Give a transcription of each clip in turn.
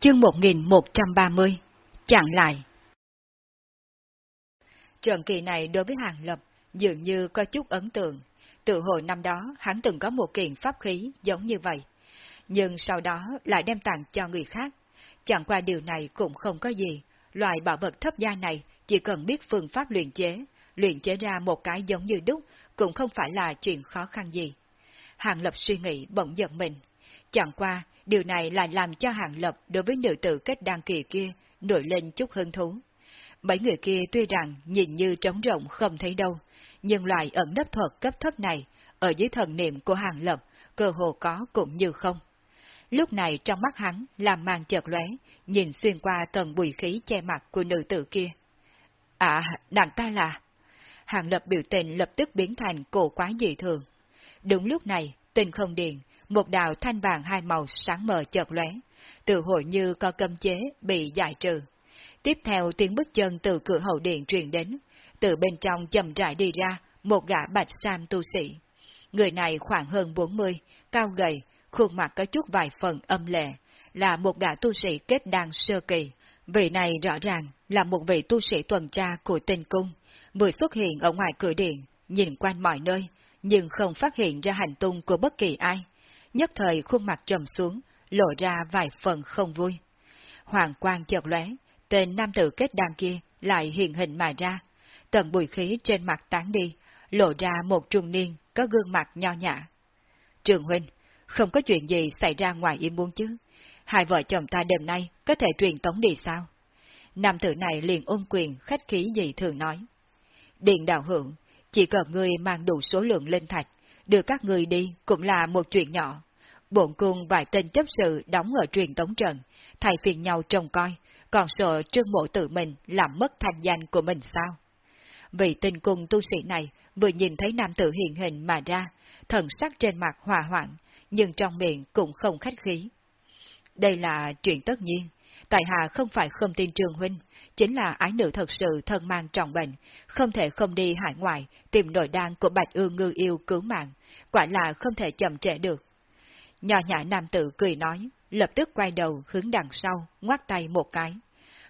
Chương 1130 Chặn lại Trận kỳ này đối với Hàng Lập dường như có chút ấn tượng. Tự hồi năm đó hắn từng có một kiện pháp khí giống như vậy. Nhưng sau đó lại đem tặng cho người khác. Chẳng qua điều này cũng không có gì. Loại bảo vật thấp gia này chỉ cần biết phương pháp luyện chế, luyện chế ra một cái giống như đúc cũng không phải là chuyện khó khăn gì. Hàng Lập suy nghĩ bỗng giận mình. Chẳng qua, điều này lại làm cho Hàng Lập đối với nữ tử kết đăng kỳ kia nổi lên chút hứng thú. Mấy người kia tuy rằng nhìn như trống rộng không thấy đâu, nhưng loại ẩn nấp thuật cấp thấp này, ở dưới thần niệm của Hàng Lập, cơ hồ có cũng như không. Lúc này trong mắt hắn làm màn chợt lóe, nhìn xuyên qua tầng bụi khí che mặt của nữ tử kia. À, nàng ta là... Hàng Lập biểu tình lập tức biến thành cổ quá dị thường. Đúng lúc này, tình không điền một đạo thanh vàng hai màu sáng mờ chợt lóe, tự hội như có cấm chế bị giải trừ. Tiếp theo tiếng bước chân từ cửa hậu điện truyền đến, từ bên trong chậm rãi đi ra một gã bạch sam tu sĩ. Người này khoảng hơn 40, cao gầy, khuôn mặt có chút vài phần âm lệ, là một gã tu sĩ kết đan sơ kỳ. Vị này rõ ràng là một vị tu sĩ tuần tra của tinh cung, vừa xuất hiện ở ngoài cửa điện, nhìn quanh mọi nơi, nhưng không phát hiện ra hành tung của bất kỳ ai. Nhất thời khuôn mặt trầm xuống, lộ ra vài phần không vui. Hoàng quang chợt lóe, tên nam tử kết đan kia lại hiện hình mà ra. Tận bụi khí trên mặt tán đi, lộ ra một trung niên có gương mặt nho nhã. Trường huynh, không có chuyện gì xảy ra ngoài im muốn chứ. Hai vợ chồng ta đêm nay có thể truyền tống đi sao? Nam tử này liền ôn quyền khách khí gì thường nói. Điện đạo hưởng, chỉ cần ngươi mang đủ số lượng lên thạch, đưa các người đi cũng là một chuyện nhỏ. Bộn cung vài tên chấp sự đóng ở truyền tống trận, thay phiền nhau trông coi, còn sợ trương mộ tự mình làm mất thanh danh của mình sao? Vị tình cung tu sĩ này vừa nhìn thấy nam tử hiện hình mà ra, thần sắc trên mặt hòa hoạn, nhưng trong miệng cũng không khách khí. Đây là chuyện tất nhiên, tại hạ không phải không tin trường huynh, chính là ái nữ thật sự thân mang trọng bệnh, không thể không đi hải ngoại tìm nội đan của bạch ương ngư yêu cứu mạng, quả là không thể chậm trễ được. Nhỏ nhã nam tử cười nói, lập tức quay đầu hướng đằng sau, ngoắt tay một cái.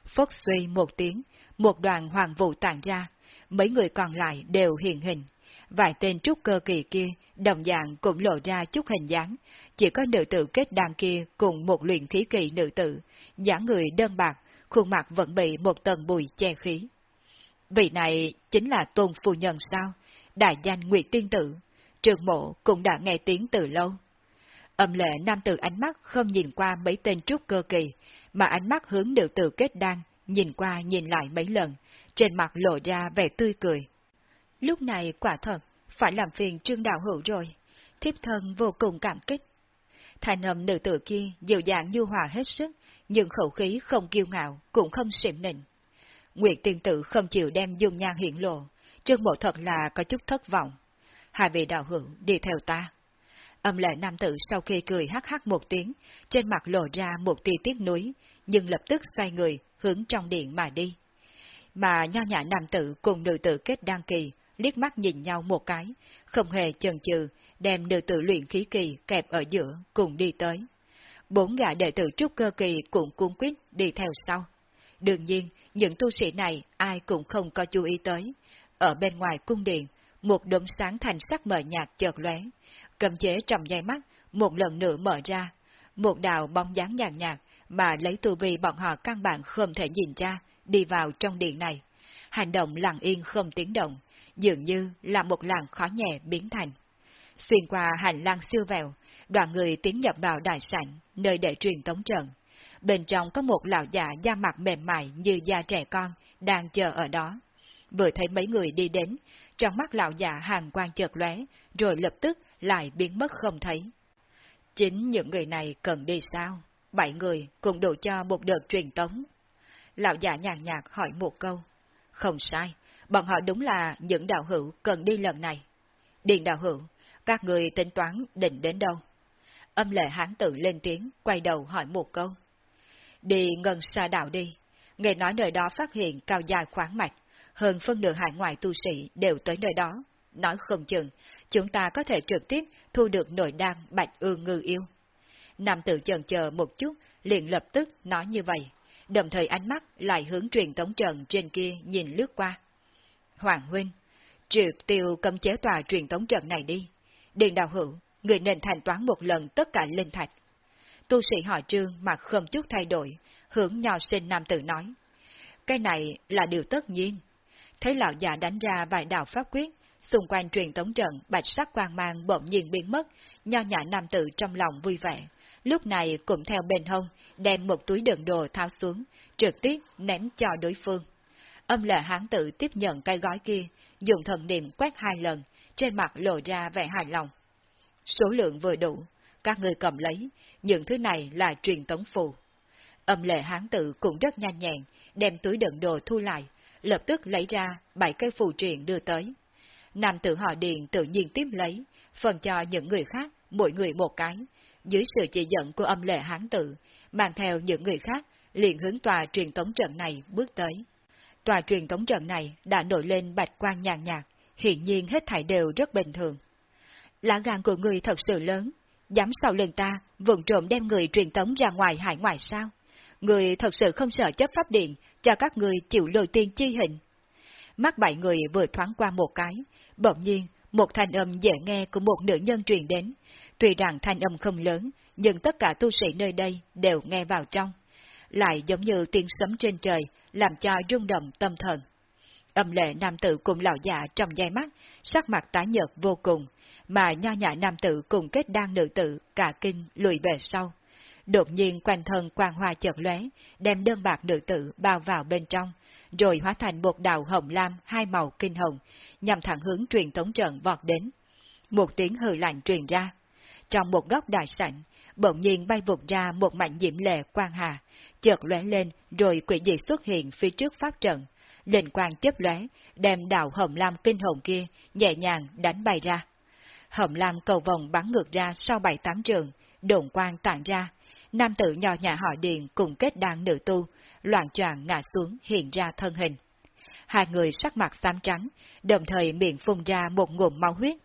Phất suy một tiếng, một đoàn hoàng vụ tàn ra, mấy người còn lại đều hiện hình. Vài tên trúc cơ kỳ kia, đồng dạng cũng lộ ra chút hình dáng, chỉ có nữ tử kết đàn kia cùng một luyện khí kỳ nữ tử, dáng người đơn bạc, khuôn mặt vẫn bị một tầng bụi che khí. Vị này chính là tôn phu nhân sao? Đại danh Nguyệt Tiên Tử. Trường mộ cũng đã nghe tiếng từ lâu. Âm lệ nam tử ánh mắt không nhìn qua mấy tên trúc cơ kỳ, mà ánh mắt hướng nữ tử kết đan, nhìn qua nhìn lại mấy lần, trên mặt lộ ra vẻ tươi cười. Lúc này quả thật, phải làm phiền trương đạo hữu rồi, thiếp thân vô cùng cảm kích. Thành âm nữ tử kia dịu dàng như hòa hết sức, nhưng khẩu khí không kiêu ngạo, cũng không xỉm nịnh. Nguyệt tiên tử không chịu đem dung nhan hiện lộ, trương bộ thật là có chút thất vọng. Hai vị đạo hữu đi theo ta. Âm lệ nam tử sau khi cười hắc hắc một tiếng, trên mặt lộ ra một tia tiếc nuối, nhưng lập tức xoay người, hướng trong điện mà đi. Mà nho nhã nam tử cùng nữ tử kết đăng kỳ, liếc mắt nhìn nhau một cái, không hề chần chừ, đem nữ tử luyện khí kỳ kẹp ở giữa, cùng đi tới. Bốn gã đệ tử trúc cơ kỳ cũng cung quyết đi theo sau. Đương nhiên, những tu sĩ này ai cũng không có chú ý tới. Ở bên ngoài cung điện, một đốm sáng thành sắc mờ nhạt chợt lóe, cầm chế trong dây mắt, một lần nữa mở ra. Một đạo bóng dáng nhàn nhạt, mà lấy tu vi bọn họ căn bản không thể nhìn ra, đi vào trong điện này. Hành động lặng yên không tiếng động, dường như là một làng khó nhẹ biến thành. Xuyên qua hành lang siêu vẹo, đoàn người tiến nhập vào đại sảnh, nơi để truyền tống trận. Bên trong có một lão già da mặt mềm mại như da trẻ con, đang chờ ở đó. Vừa thấy mấy người đi đến, trong mắt lão già hàng quan chợt lóe, rồi lập tức lại biến mất không thấy. Chính những người này cần đi sao? Bảy người cũng đủ cho một đợt truyền tống. Lão già nhàn nhạt hỏi một câu. Không sai, bọn họ đúng là những đạo hữu cần đi lần này. Điền đạo hữu, các người tính toán định đến đâu? Âm lệ hán tử lên tiếng, quay đầu hỏi một câu. Đi ngân xa đạo đi. Nghe nói nơi đó phát hiện cao dài khoáng mạch, hơn phân nửa hải ngoại tu sĩ đều tới nơi đó. Nói không chừng, chúng ta có thể trực tiếp thu được nội đan bạch ương ngư yêu. Nam tử chần chờ một chút, liền lập tức nói như vậy, đồng thời ánh mắt lại hướng truyền tống trận trên kia nhìn lướt qua. Hoàng huynh, triệt tiêu cấm chế tòa truyền tống trận này đi. Điện đạo hữu, người nên thanh toán một lần tất cả linh thạch. Tu sĩ họ trương mà không chút thay đổi, hướng nho sinh nam tử nói. Cái này là điều tất nhiên. Thấy lão già đánh ra vài đạo pháp quyết, xung quanh truyền tống trận bạch sắc quang mang bỗng nhiên biến mất, nho nhã nam tử trong lòng vui vẻ. Lúc này cũng theo bên hông, đem một túi đựng đồ tháo xuống, trực tiếp ném cho đối phương. Âm lệ hán tự tiếp nhận cái gói kia, dùng thần niệm quét hai lần, trên mặt lộ ra vẻ hài lòng. Số lượng vừa đủ, các người cầm lấy, những thứ này là truyền tống phù. Âm lệ hán tự cũng rất nhanh nhẹn, đem túi đựng đồ thu lại, lập tức lấy ra bảy cây phù truyền đưa tới. Nam tử họ điện tự nhiên tiếp lấy, phần cho những người khác, mỗi người một cái, dưới sự chỉ dẫn của âm lệ hán tự mang theo những người khác, liền hướng tòa truyền tống trận này bước tới. Tòa truyền tống trận này đã nổi lên bạch quang nhàn nhạt, hiển nhiên hết thảy đều rất bình thường. Lá gan của người thật sự lớn, dám sau lưng ta, vụng trộm đem người truyền tống ra ngoài hải ngoại sao? Người thật sự không sợ chấp pháp điện, cho các người chịu lôi tiên chi hình. Mắt bảy người vừa thoáng qua một cái, bỗng nhiên, một thanh âm dễ nghe của một nữ nhân truyền đến. Tuy rằng thanh âm không lớn, nhưng tất cả tu sĩ nơi đây đều nghe vào trong. Lại giống như tiếng sấm trên trời, làm cho rung động tâm thần. Âm lệ nam tử cùng lão già trong giây mắt, sắc mặt tái nhợt vô cùng, mà nho nhã nam tử cùng kết đan nữ tử cả kinh lùi về sau. Đột nhiên quanh thân quang hoa chợt lóe, đem đơn bạc nữ tử bao vào bên trong, rồi hóa thành một đạo hồng lam hai màu kinh hồng, nhằm thẳng hướng truyền tống trận vọt đến. Một tiếng hừ lạnh truyền ra. Trong một góc đại sảnh, bỗng nhiên bay vụt ra một mảnh diễm lệ quang hà, chợt lóe lên rồi quỷ dị xuất hiện phía trước pháp trận. Linh quang chớp lóe, đem đạo hồng lam kinh hồn kia nhẹ nhàng đánh bay ra. Hồng lam cầu vòng bắn ngược ra sau bảy tám trường, đồn quang tản ra, nam tử nhỏ nhà họ Điền cùng kết đan nữ tu, loạn choạng ngã xuống hiện ra thân hình. Hai người sắc mặt xám trắng, đồng thời miệng phun ra một ngụm máu huyết,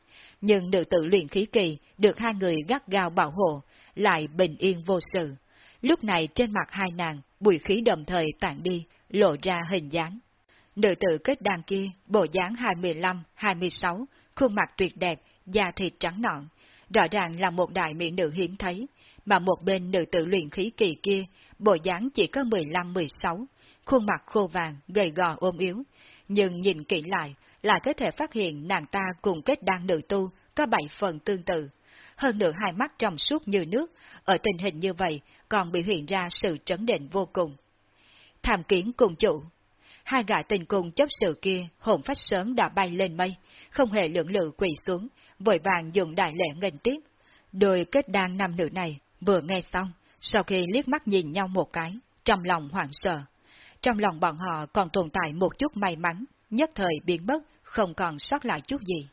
nhưng nữ tử luyện khí kỳ được hai người gắt gao bảo hộ, lại bình yên vô sự. Lúc này trên mặt hai nàng, bụi khí đồng thời tản đi, lộ ra hình dáng. Nữ tử kết đan kia, bộ dáng 25-26, khuôn mặt tuyệt đẹp, da thịt trắng nõn, rõ ràng là một đại mỹ nữ hiếm thấy, mà một bên nữ tử luyện khí kỳ kia, bộ dáng chỉ có 15-16, khuôn mặt khô vàng, gầy gò ôm yếu, nhưng nhìn kỹ lại, lại có thể phát hiện nàng ta cùng kết đan nữ tu có bảy phần tương tự. Hơn nữa hai mắt trong suốt như nước, ở tình hình như vậy còn bị hiện ra sự trấn định vô cùng. Tham kiến cùng chủ, hai gã tình cùng chấp sự kia hồn phách sớm đã bay lên mây, không hề lưỡng lự quỳ xuống, vội vàng dùng đại lễ nghênh tiếp. Đôi kết đan nam nữ này vừa nghe xong, sau khi liếc mắt nhìn nhau một cái, trong lòng hoảng sợ. Trong lòng bọn họ còn tồn tại một chút may mắn, nhất thời biến mất, không còn sót lại chút gì.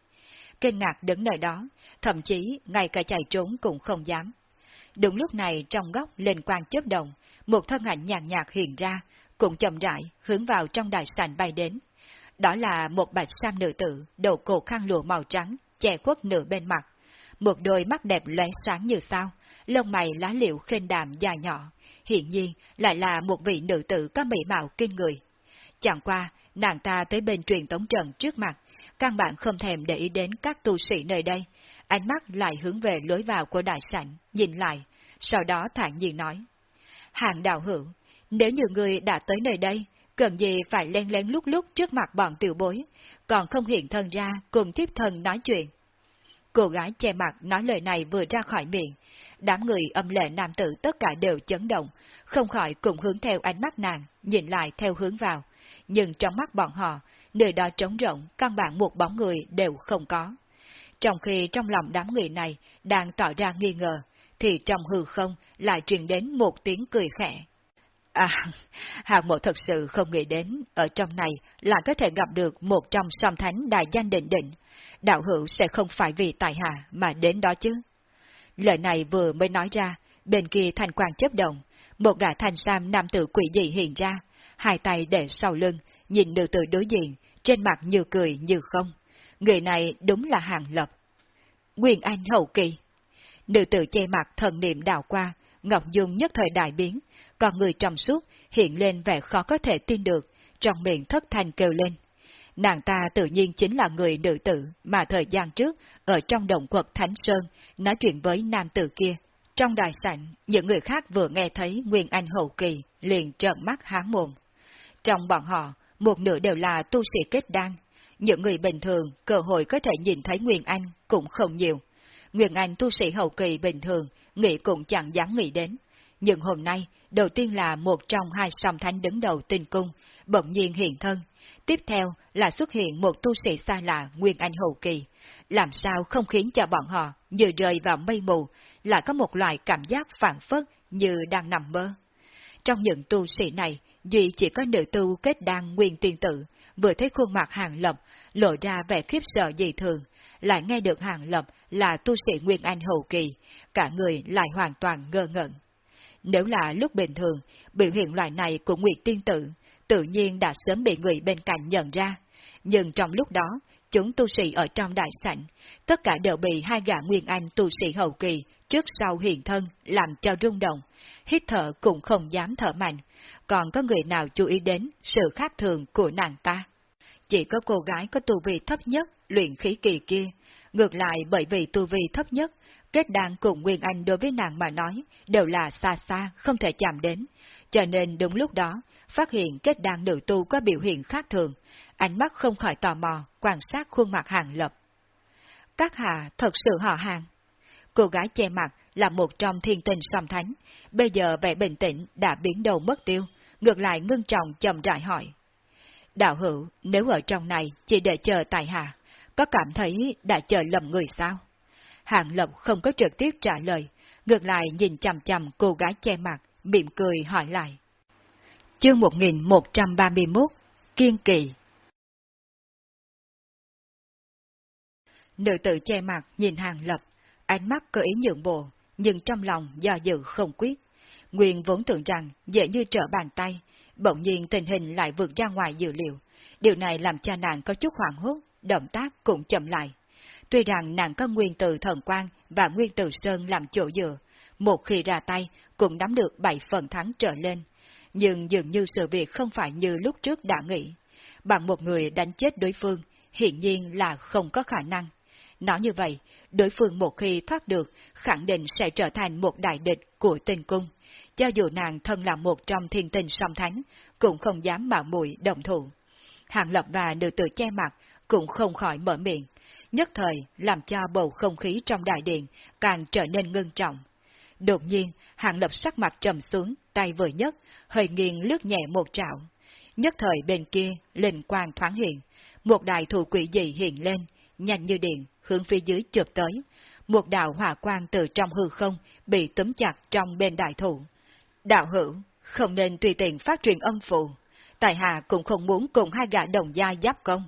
Kinh ngạc đứng nơi đó, thậm chí ngay cả chạy trốn cũng không dám. Đúng lúc này trong góc lên quang chớp động, một thân ảnh nhàn nhạt hiện ra, cũng chậm rãi hướng vào trong đại sảnh bay đến. Đó là một bạch sam nữ tử, đầu cổ khăn lụa màu trắng, che khuất nửa bên mặt. Một đôi mắt đẹp lóe sáng như sao, lông mày lá liễu khênh đàm dài nhỏ, hiện nhiên lại là một vị nữ tử có mỹ mạo kinh người. Chẳng qua, nàng ta tới bên truyền tống trận trước mặt, căn bản không thèm để ý đến các tu sĩ nơi đây, ánh mắt lại hướng về lối vào của đại sảnh, nhìn lại, sau đó thản nhiên nói. Hàng đạo hữu, nếu như người đã tới nơi đây, cần gì phải len lén lúc lúc trước mặt bọn tiểu bối, còn không hiện thân ra cùng thiếp thân nói chuyện. Cô gái che mặt nói lời này vừa ra khỏi miệng, đám người âm lệ nam tử tất cả đều chấn động, không khỏi cùng hướng theo ánh mắt nàng, nhìn lại theo hướng vào. Nhưng trong mắt bọn họ, nơi đó trống rộng, căn bản một bóng người đều không có. Trong khi trong lòng đám người này đang tỏ ra nghi ngờ, thì trong hư không lại truyền đến một tiếng cười khẽ. À, hạng mộ thật sự không nghĩ đến, ở trong này là có thể gặp được một trong song thánh đại danh định định. Đạo hữu sẽ không phải vì tài hạ mà đến đó chứ. Lời này vừa mới nói ra, bên kia thanh quang chấp động, một gã thanh sam nam tử quỷ dị hiện ra, hai tay để sau lưng, nhìn nữ tử đối diện, trên mặt như cười như không. Người này đúng là hàng lập. Quyền Anh hậu kỳ. nữ tử che mặt thần niệm đào qua, Ngọc Dung nhất thời đại biến, còn người trong suốt hiện lên vẻ khó có thể tin được, trong miệng thất thanh kêu lên. Nàng ta tự nhiên chính là người nữ tử mà thời gian trước ở trong động quật Thánh Sơn nói chuyện với nam tử kia. Trong đại sảnh, những người khác vừa nghe thấy Nguyên Anh hậu kỳ liền trợn mắt há mồm. Trong bọn họ, một nửa đều là tu sĩ kết đan. Những người bình thường cơ hội có thể nhìn thấy Nguyên Anh cũng không nhiều. Nguyên Anh tu sĩ hậu kỳ bình thường, nghĩ cũng chẳng dám nghĩ đến. Nhưng hôm nay, đầu tiên là một trong hai song thánh đứng đầu tinh cung, bỗng nhiên hiện thân. Tiếp theo là xuất hiện một tu sĩ xa lạ Nguyên Anh hậu kỳ. Làm sao không khiến cho bọn họ như rơi vào mây mù, lại có một loại cảm giác phản phất như đang nằm mơ. Trong những tu sĩ này, duy chỉ có nữ tu kết đan nguyên tiên tử, vừa thấy khuôn mặt hàng lập, lộ ra vẻ khiếp sợ dị thường, lại nghe được hàng lập là tu sĩ Nguyên Anh hậu kỳ, cả người lại hoàn toàn ngơ ngẩn. Nếu là lúc bình thường, biểu hiện loại này của Nguyệt Tiên Tử, tự nhiên đã sớm bị người bên cạnh nhận ra. Nhưng trong lúc đó, chúng tu sĩ ở trong đại sảnh, tất cả đều bị hai gã Nguyên Anh tu sĩ hậu kỳ trước sau hiện thân làm cho rung động, hít thở cũng không dám thở mạnh, còn có người nào chú ý đến sự khác thường của nàng ta. Chỉ có cô gái có tu vi thấp nhất, luyện khí kỳ kia, ngược lại bởi vì tu vi thấp nhất, kết đàn cùng Nguyên Anh đối với nàng mà nói đều là xa xa, không thể chạm đến, cho nên đúng lúc đó, phát hiện kết đàn nữ tu có biểu hiện khác thường, ánh mắt không khỏi tò mò, quan sát khuôn mặt hàng lập. Các hạ thật sự họ hàng. Cô gái che mặt là một trong thiên tình song thánh, bây giờ vẻ bình tĩnh đã biến đầu mất tiêu, ngược lại ngưng trọng chậm rãi hỏi. Đạo hữu, nếu ở trong này chỉ để chờ tại hạ, có cảm thấy đã chờ lầm người sao? hạng lộc không có trực tiếp trả lời, ngược lại nhìn chằm chằm cô gái che mặt, mỉm cười hỏi lại. Chương 1131 Kiên Kỳ Nữ tử che mặt nhìn Hàng Lập, ánh mắt cơ ý nhượng bộ, nhưng trong lòng do dự không quyết. Nguyên vốn tưởng rằng dễ như trở bàn tay, bỗng nhiên tình hình lại vượt ra ngoài dự liệu. Điều này làm cho nàng có chút hoảng hốt, động tác cũng chậm lại. Tuy rằng nàng có nguyên từ thần quan và nguyên từ sơn làm chỗ dựa, một khi ra tay cũng nắm được bảy phần thắng trở lên, nhưng dường như sự việc không phải như lúc trước đã nghĩ. Bằng một người đánh chết đối phương, hiện nhiên là không có khả năng. Nói như vậy, đối phương một khi thoát được, khẳng định sẽ trở thành một đại địch của tình cung. Cho dù nàng thân là một trong thiên tình song thánh, cũng không dám mạo muội động thủ. Hàng Lập và nữ tử che mặt cũng không khỏi mở miệng, nhất thời làm cho bầu không khí trong đại điện càng trở nên ngưng trọng. Đột nhiên, Hàng Lập sắc mặt trầm xuống, tay vừa nhất, hơi nghiêng lướt nhẹ một trạo. Nhất thời bên kia, linh quang thoáng hiện, một đại thủ quỷ dị hiện lên, nhanh như điện, hướng phía dưới chụp tới. Một đạo hỏa quang từ trong hư không bị túm chặt trong bên đại thủ. Đạo hữu, không nên tùy tiện phát truyền âm phụ. Tài hạ cũng không muốn cùng hai gã đồng gia giáp công.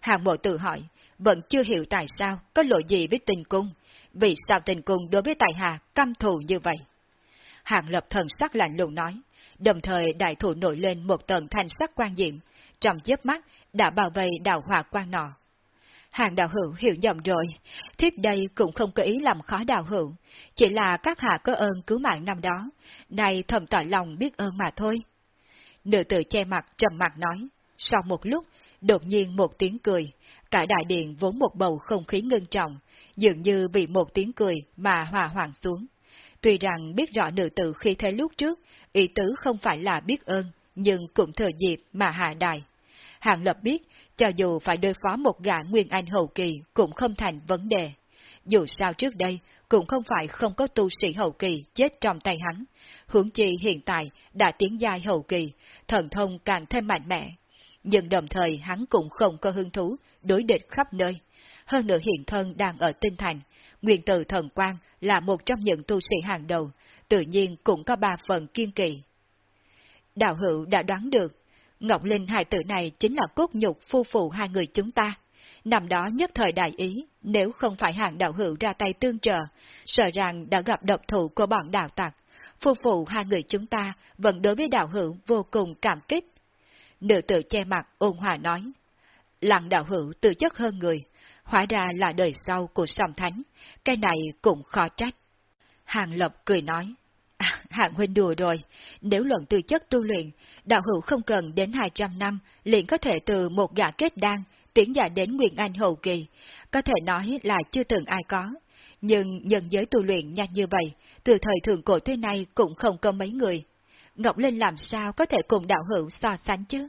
Hàng bộ tự hỏi, vẫn chưa hiểu tại sao có lỗi gì với tình cung, vì sao tình cung đối với tài hạ căm thù như vậy. Hàng lập thần sắc lạnh lùng nói, đồng thời đại thủ nổi lên một tầng thanh sắc quan diệm, trong chớp mắt đã bảo vệ đạo hỏa quan nọ. Hàng đạo hữu hiểu nhầm rồi, thiếp đây cũng không có ý làm khó đạo hữu, chỉ là các hạ có ơn cứu mạng năm đó, nay thầm tỏ lòng biết ơn mà thôi. Nữ tử che mặt trầm mặt nói, sau một lúc, đột nhiên một tiếng cười, cả đại điện vốn một bầu không khí ngưng trọng, dường như bị một tiếng cười mà hòa hoàng xuống. Tuy rằng biết rõ nữ tử khi thế lúc trước, ý tứ không phải là biết ơn, nhưng cũng thừa dịp mà hạ đài. Hàng Lập biết, cho dù phải đối phó một gã Nguyên Anh hậu kỳ cũng không thành vấn đề. Dù sao trước đây, cũng không phải không có tu sĩ hậu kỳ chết trong tay hắn. Hướng chi hiện tại đã tiến giai hậu kỳ, thần thông càng thêm mạnh mẽ. Nhưng đồng thời hắn cũng không có hứng thú đối địch khắp nơi. Hơn nữa hiện thân đang ở tinh thành, nguyên tử thần quang là một trong những tu sĩ hàng đầu, tự nhiên cũng có ba phần kiên kỳ. Đạo hữu đã đoán được, Ngọc Linh hài tử này chính là cốt nhục phu phụ hai người chúng ta. Năm đó nhất thời đại ý, nếu không phải hàng đạo hữu ra tay tương trợ, sợ rằng đã gặp độc thủ của bọn đạo tặc. Phu phụ hai người chúng ta vẫn đối với đạo hữu vô cùng cảm kích. Nữ tử che mặt ôn hòa nói. Lặng đạo hữu tự chất hơn người, hóa ra là đời sau của song thánh, cái này cũng khó trách. Hàng Lập cười nói, à, huynh đùa rồi, nếu luận từ chất tu luyện, đạo hữu không cần đến 200 năm, liền có thể từ một gã kết đan, tiến dài đến Nguyên Anh hậu kỳ, có thể nói là chưa từng ai có. Nhưng nhân giới tu luyện nhanh như vậy, từ thời thượng cổ tới nay cũng không có mấy người. Ngọc Linh làm sao có thể cùng đạo hữu so sánh chứ?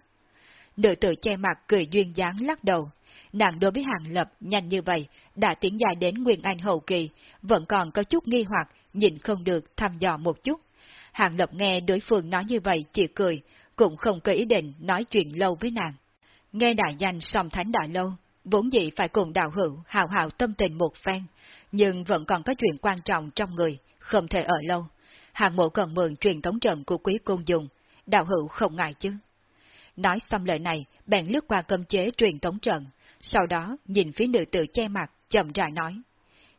Nữ tử che mặt cười duyên dáng lắc đầu. Nàng đối với hàng lập nhanh như vậy, đã tiến dài đến Nguyên Anh hậu kỳ, vẫn còn có chút nghi hoặc, nhìn không được thăm dò một chút. Hàng lập nghe đối phương nói như vậy chỉ cười, cũng không có ý định nói chuyện lâu với nàng. Nghe đại danh song thánh đại lâu, vốn dĩ phải cùng đạo hữu hào hào tâm tình một phen, nhưng vẫn còn có chuyện quan trọng trong người, không thể ở lâu. Hàng mộ cần mượn truyền tống trận của quý cung dùng, đạo hữu không ngại chứ. Nói xong lời này, bèn lướt qua cơm chế truyền tống trận, sau đó nhìn phía nữ tử che mặt, chậm rãi nói.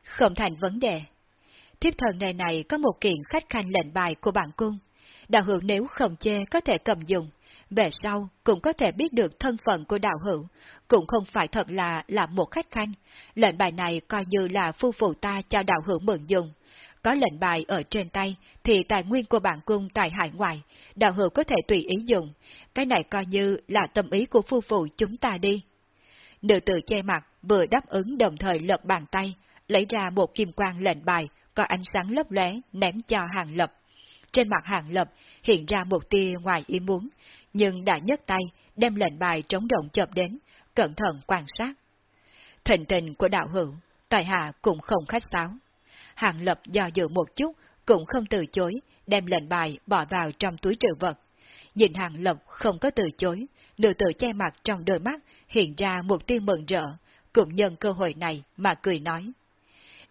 Không thành vấn đề. Thiếp thần nơi này có một kiện khách khanh lệnh bài của bản cung. Đạo hữu nếu không chê có thể cầm dùng, về sau cũng có thể biết được thân phận của đạo hữu, cũng không phải thật là là một khách khanh. Lệnh bài này coi như là phu phụ ta cho đạo hữu mượn dùng. Có lệnh bài ở trên tay thì tài nguyên của bản cung tại hải ngoại, đạo hữu có thể tùy ý dùng. Cái này coi như là tâm ý của phu phụ chúng ta đi. Nữ tử che mặt vừa đáp ứng đồng thời lật bàn tay, lấy ra một kim quang lệnh bài có ánh sáng lấp lóe ném cho hàng lập. Trên mặt hàng lập hiện ra một tia ngoài ý muốn, nhưng đã nhấc tay đem lệnh bài trống động chợp đến, cẩn thận quan sát. Thịnh tình của đạo hữu, tại hạ cũng không khách sáo. Hàng lập do dự một chút, cũng không từ chối, đem lệnh bài bỏ vào trong túi trữ vật. Nhìn hàng lập không có từ chối, nữ tử che mặt trong đôi mắt hiện ra một tia mừng rỡ, cũng nhân cơ hội này mà cười nói.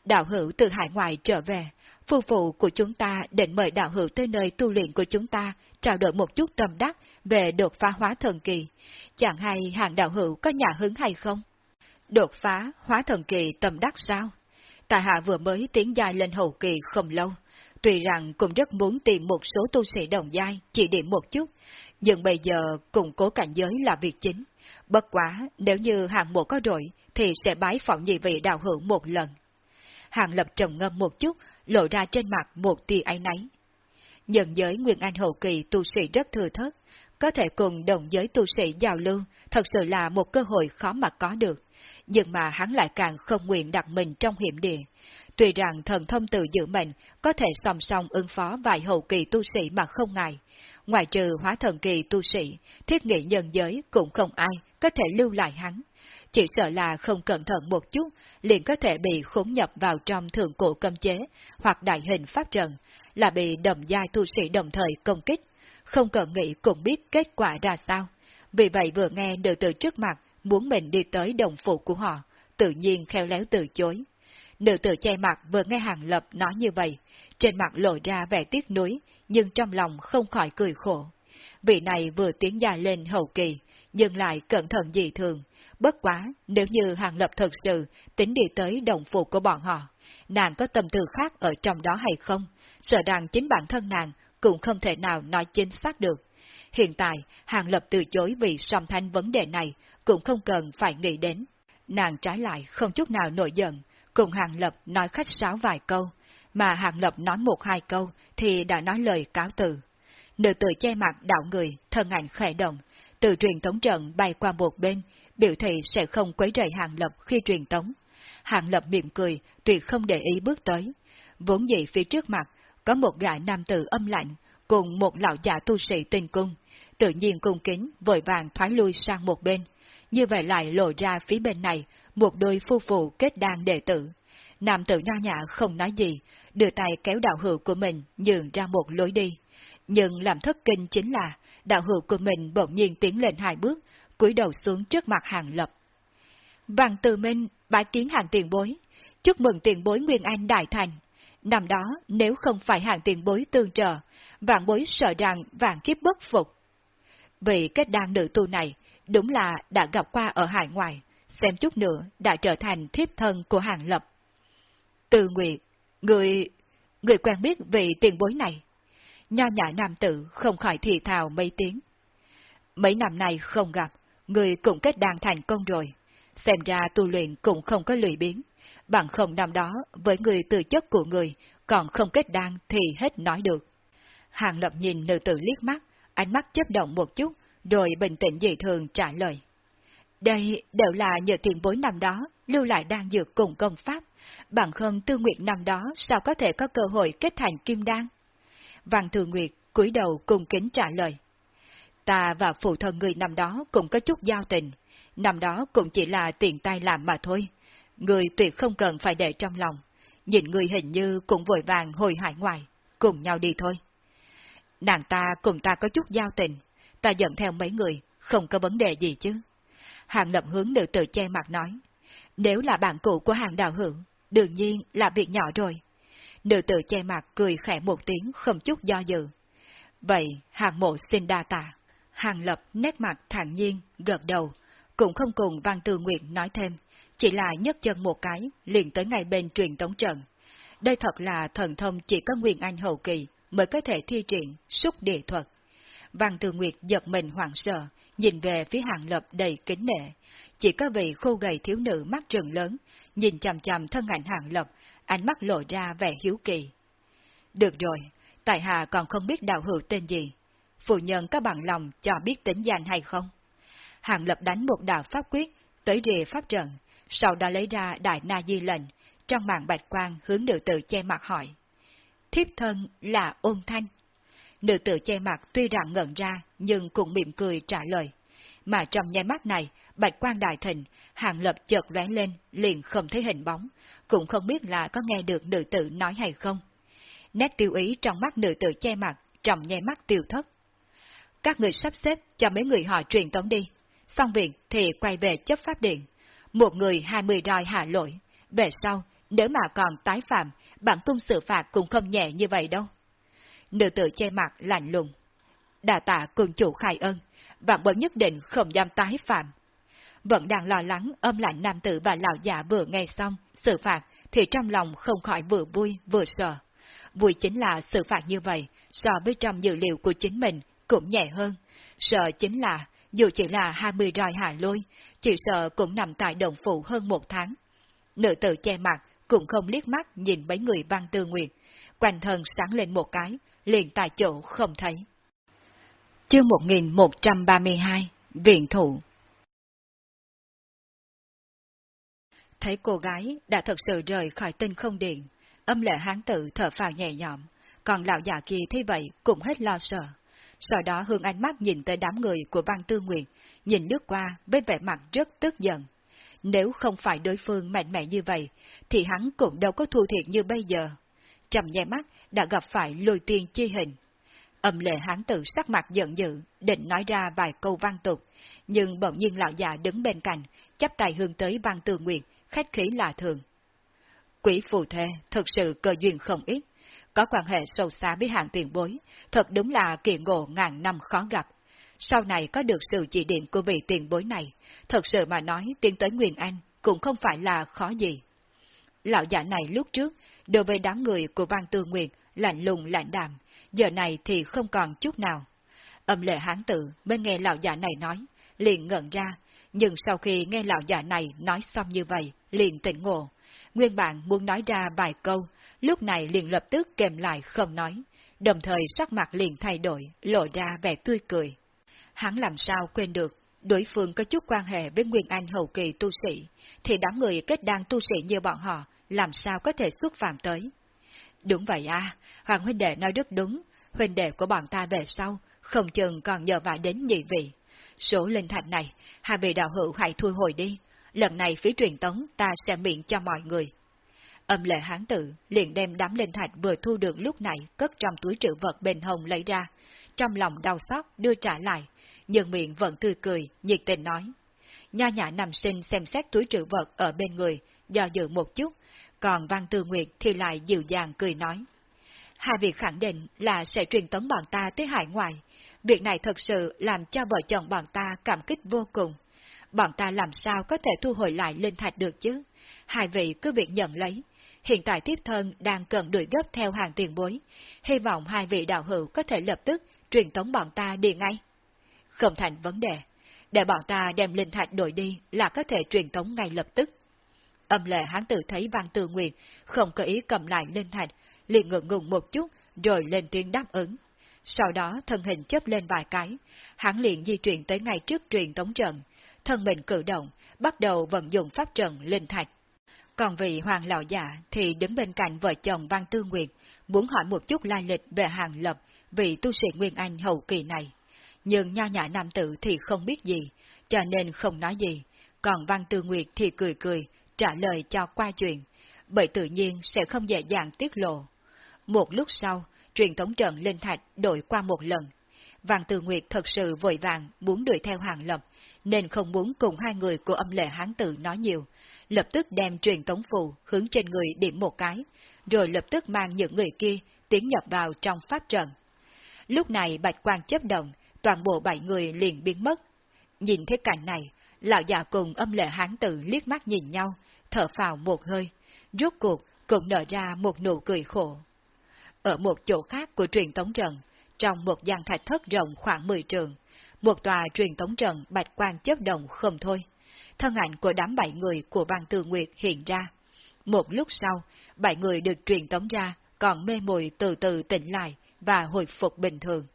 Đạo hữu từ hải ngoại trở về, phu phụ của chúng ta định mời đạo hữu tới nơi tu luyện của chúng ta, trao đổi một chút tâm đắc về đột phá hóa thần kỳ. Chẳng hay hàng đạo hữu có nhà hứng hay không? Đột phá hóa thần kỳ tâm đắc sao? Tài hạ vừa mới tiến dài lên hậu kỳ không lâu, tuy rằng cũng rất muốn tìm một số tu sĩ đồng giai chỉ điểm một chút, nhưng bây giờ củng cố cảnh giới là việc chính. Bất quá, nếu như hàng mộ có đội, thì sẽ bái phỏng nhị vị đạo hữu một lần. Hàng lập trầm ngâm một chút, lộ ra trên mặt một tia áy náy. Nhân giới Nguyên Anh hậu kỳ tu sĩ rất thừa thớt, có thể cùng đồng giới tu sĩ giao lưu, thật sự là một cơ hội khó mà có được. Nhưng mà hắn lại càng không nguyện đặt mình trong hiểm địa. Tuy rằng thần thông tự giữ mệnh có thể song song ứng phó vài hậu kỳ tu sĩ mà không ngại, ngoài trừ hóa thần kỳ tu sĩ, thiết nghị nhân giới cũng không ai có thể lưu lại hắn. Chỉ sợ là không cẩn thận một chút, liền có thể bị khốn nhập vào trong thượng cổ cấm chế, hoặc đại hình pháp trận, là bị đầm giai tu sĩ đồng thời công kích, không cần nghĩ cũng biết kết quả ra sao. Vì vậy vừa nghe nữ từ trước mặt, muốn mình đi tới đồng phụ của họ, tự nhiên khéo léo từ chối. Nữ tử che mặt vừa nghe hàng lập nói như vậy, trên mặt lộ ra vẻ tiếc nuối, nhưng trong lòng không khỏi cười khổ. Vị này vừa tiến dài lên hậu kỳ, nhưng lại cẩn thận dị thường. Bất quá, nếu như hàng lập thật sự tính đi tới đồng phục của bọn họ, nàng có tâm tư khác ở trong đó hay không, sợ rằng chính bản thân nàng cũng không thể nào nói chính xác được. Hiện tại, Hàng Lập từ chối vì song thanh vấn đề này, cũng không cần phải nghĩ đến. Nàng trái lại không chút nào nổi giận, cùng Hàng Lập nói khách sáo vài câu, mà Hàng Lập nói một hai câu thì đã nói lời cáo từ. Nữ tử che mặt đạo người, thân ảnh khẽ động, từ truyền tống trận bay qua một bên, biểu thị sẽ không quấy rầy Hàng Lập khi truyền tống. Hàng Lập mỉm cười, tuyệt không để ý bước tới. Vốn dĩ phía trước mặt, có một gã nam tử âm lạnh, cùng một lão giả tu sĩ tinh cung, tự nhiên cung kính, vội vàng thoái lui sang một bên. Như vậy lại lộ ra phía bên này, một đôi phu phụ kết đan đệ tử. Nam tử nho nhã không nói gì, đưa tay kéo đạo hữu của mình nhường ra một lối đi. Nhưng làm thất kinh chính là, đạo hữu của mình bỗng nhiên tiến lên hai bước, cúi đầu xuống trước mặt hàng lập. Vàng từ minh, bái kiến hàng tiền bối, chúc mừng tiền bối Nguyên Anh đại thành. Năm đó, nếu không phải hàng tiền bối tương trợ, vạn bối sợ rằng vạn kiếp bất phục. Vì kết đan nữ tu này, đúng là đã gặp qua ở hải ngoại, xem chút nữa đã trở thành thiếp thân của hàng lập. Từ nguyệt, người... người quen biết vị tiền bối này. Nho nhã nam tử không khỏi thì thào mấy tiếng. Mấy năm nay không gặp, người cũng kết đan thành công rồi. Xem ra tu luyện cũng không có lười biến. Bằng không năm đó, với người từ chất của người, còn không kết đan thì hết nói được. Hàng Lập nhìn nữ tử liếc mắt, ánh mắt chấp động một chút, rồi bình tĩnh dị thường trả lời. Đây đều là nhờ tiền bối năm đó lưu lại đan dược cùng công pháp, bằng không tư nguyện năm đó sao có thể có cơ hội kết thành kim đan. Văn Thường Nguyệt cúi đầu cung kính trả lời. Ta và phụ thân người năm đó cũng có chút giao tình, năm đó cũng chỉ là tiền tay làm mà thôi. Người tuyệt không cần phải để trong lòng, nhìn người hình như cũng vội vàng hồi hải ngoài, cùng nhau đi thôi. Nàng ta cùng ta có chút giao tình, ta dẫn theo mấy người, không có vấn đề gì chứ. Hàng lập hướng nữ tự che mặt nói, nếu là bạn cũ của hàng đạo hữu, đương nhiên là việc nhỏ rồi. Nữ tử che mặt cười khẽ một tiếng không chút do dự. Vậy hàng mộ xin đa tạ. Hàng lập nét mặt thản nhiên, gật đầu, cũng không cùng Văn Tư Nguyệt nói thêm, chỉ là nhấc chân một cái, liền tới ngay bên truyền tống trận. Đây thật là thần thông chỉ có Nguyên Anh hậu kỳ mới có thể thi triển xúc địa thuật. Văn Tư Nguyệt giật mình hoảng sợ, nhìn về phía hàng lập đầy kính nệ. Chỉ có vị khô gầy thiếu nữ mắt trừng lớn, nhìn chằm chằm thân ảnh hàng lập, ánh mắt lộ ra vẻ hiếu kỳ. Được rồi, tại hạ còn không biết đạo hữu tên gì. Phụ nhân có bằng lòng cho biết tính danh hay không? Hàng lập đánh một đạo pháp quyết, tới rìa pháp trận, sau đó lấy ra đại na di lệnh, trong màn bạch quang hướng nữ tử che mặt hỏi. Thiếp thân là ôn thanh. Nữ tử che mặt tuy rằng ngẩn ra, nhưng cũng mỉm cười trả lời. Mà trong nháy mắt này, bạch quang đại thịnh, hàng lập chợt lóe lên, liền không thấy hình bóng, cũng không biết là có nghe được nữ tử nói hay không. Nét tiêu ý trong mắt nữ tử che mặt, trọng nháy mắt tiêu thất. Các người sắp xếp cho mấy người họ truyền tống đi, xong việc thì quay về chấp pháp điện. Một người hai mươi roi hạ lỗi, về sau, nếu mà còn tái phạm, bản cung xử phạt cũng không nhẹ như vậy đâu. Nữ tử che mặt lạnh lùng. Đà tạ cùng chủ khai ân, vạn bối nhất định không dám tái phạm. Vẫn đang lo lắng âm lạnh nam tử và lão già vừa nghe xong xử phạt thì trong lòng không khỏi vừa vui vừa sợ. Vui chính là xử phạt như vậy so với trong dữ liệu của chính mình cũng nhẹ hơn. Sợ chính là dù chỉ là 20 roi hạ lôi, chỉ sợ cũng nằm tại đồng phụ hơn một tháng. Nữ tử che mặt cũng không liếc mắt nhìn mấy người văn tư nguyệt, quanh thân sáng lên một cái, liền tại chỗ không thấy. Chương 1132 Viện Thụ Thấy cô gái đã thật sự rời khỏi tinh không điện, âm lệ hán tự thở phào nhẹ nhõm, còn lão già kia thấy vậy cũng hết lo sợ. Sau đó hương ánh mắt nhìn tới đám người của băng tư nguyện, nhìn nước qua với vẻ mặt rất tức giận. Nếu không phải đối phương mạnh mẽ như vậy, thì hắn cũng đâu có thua thiệt như bây giờ. Trầm nhẹ mắt đã gặp phải lôi tiên chi hình. Âm lệ hán tự sắc mặt giận dữ, định nói ra vài câu văn tục, nhưng bỗng nhiên lão già đứng bên cạnh, chắp tay hướng tới băng tư nguyện, khách khí lạ thường. Quỷ phù thê thật sự cơ duyên không ít, có quan hệ sâu xa với hạng tiền bối, thật đúng là kỳ ngộ ngàn năm khó gặp. Sau này có được sự chỉ điểm của vị tiền bối này, thật sự mà nói tiến tới Nguyên Anh cũng không phải là khó gì. Lão giả này lúc trước, đối với đám người của Văn Tư Nguyệt, lạnh lùng lạnh đạm, giờ này thì không còn chút nào. Âm lệ hán tự mới nghe lão giả này nói, liền ngẩn ra, nhưng sau khi nghe lão già này nói xong như vậy, liền tỉnh ngộ. Nguyên bản muốn nói ra vài câu, lúc này liền lập tức kèm lại không nói, đồng thời sắc mặt liền thay đổi, lộ ra vẻ tươi cười. Hắn làm sao quên được, đối phương có chút quan hệ với Nguyên Anh hậu kỳ tu sĩ, thì đám người kết đan tu sĩ như bọn họ, làm sao có thể xúc phạm tới. Đúng vậy à, Hoàng huynh đệ nói rất đúng, huynh đệ của bọn ta về sau, không chừng còn nhờ vả đến nhị vị. Số linh thạch này, hai vị đạo hữu hãy thu hồi đi. Lần này phí truyền tống ta sẽ miệng cho mọi người. Âm lệ hán tự liền đem đám linh thạch vừa thu được lúc này cất trong túi trữ vật bên hồng lấy ra. Trong lòng đau xót đưa trả lại, nhưng miệng vẫn tươi cười, nhiệt tình nói. Nho nhã nằm sinh xem xét túi trữ vật ở bên người, do dự một chút, còn Văn Tư Nguyệt thì lại dịu dàng cười nói. Hai vị khẳng định là sẽ truyền tống bọn ta tới hải ngoại, Việc này thật sự làm cho vợ chồng bọn ta cảm kích vô cùng. Bọn ta làm sao có thể thu hồi lại linh thạch được chứ? Hai vị cứ việc nhận lấy. Hiện tại tiếp thân đang cần đuổi gấp theo hàng tiền bối. Hy vọng hai vị đạo hữu có thể lập tức truyền tống bọn ta đi ngay. Không thành vấn đề. Để bọn ta đem linh thạch đổi đi là có thể truyền tống ngay lập tức. Âm lệ hán tử thấy văn tự nguyện, không có ý cầm lại linh thạch, liền ngượng ngùng một chút, rồi lên tiếng đáp ứng. Sau đó thân hình chớp lên vài cái, hắn liền di chuyển tới ngay trước truyền tống trận, thân mình cử động, bắt đầu vận dụng pháp trận linh thạch. Còn vị hoàng lão giả thì đứng bên cạnh vợ chồng Văn Tư Nguyệt, muốn hỏi một chút lai lịch về hàng lập, vị tu sĩ Nguyên Anh hậu kỳ này. Nhưng nho nhã nam tử thì không biết gì, cho nên không nói gì, còn Văn Tư Nguyệt thì cười cười, trả lời cho qua chuyện, bởi tự nhiên sẽ không dễ dàng tiết lộ. Một lúc sau, truyền thống trận linh thạch đổi qua một lần. vàng từ Nguyệt thật sự vội vàng muốn đuổi theo hàng lập, nên không muốn cùng hai người của âm lệ hán tử nói nhiều, lập tức đem truyền tống phù hướng trên người điểm một cái, rồi lập tức mang những người kia tiến nhập vào trong pháp trận. Lúc này bạch quang chấp động, toàn bộ bảy người liền biến mất. Nhìn thấy cảnh này, lão già cùng âm lệ hán tử liếc mắt nhìn nhau, thở phào một hơi, rốt cuộc cũng nở ra một nụ cười khổ. Ở một chỗ khác của truyền tống trận, trong một gian thạch thất rộng khoảng 10 trường, một tòa truyền tống trận bạch quan chấp động không thôi. Thân ảnh của đám bảy người của Văn Tư Nguyệt hiện ra. Một lúc sau, bảy người được truyền tống ra, còn mê mùi từ từ tỉnh lại và hồi phục bình thường.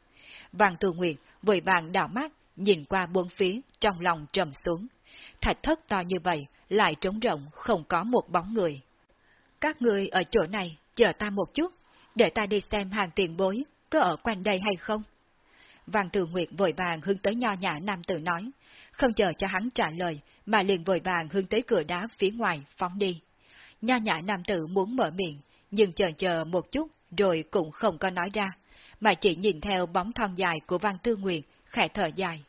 Văn Tư Nguyệt vội vàng đảo mắt, nhìn qua bốn phía, trong lòng trầm xuống. Thạch thất to như vậy, lại trống rộng, không có một bóng người. Các người ở chỗ này, chờ ta một chút, để ta đi xem hàng tiền bối, có ở quanh đây hay không? Vàng Từ Nguyệt vội vàng hướng tới nho nhã nam tử nói, không chờ cho hắn trả lời, mà liền vội vàng hướng tới cửa đá phía ngoài, phóng đi. Nho nhã nam tử muốn mở miệng, nhưng chờ chờ một chút, rồi cũng không có nói ra, mà chỉ nhìn theo bóng thon dài của Văn Tư Nguyệt, khẽ thở dài.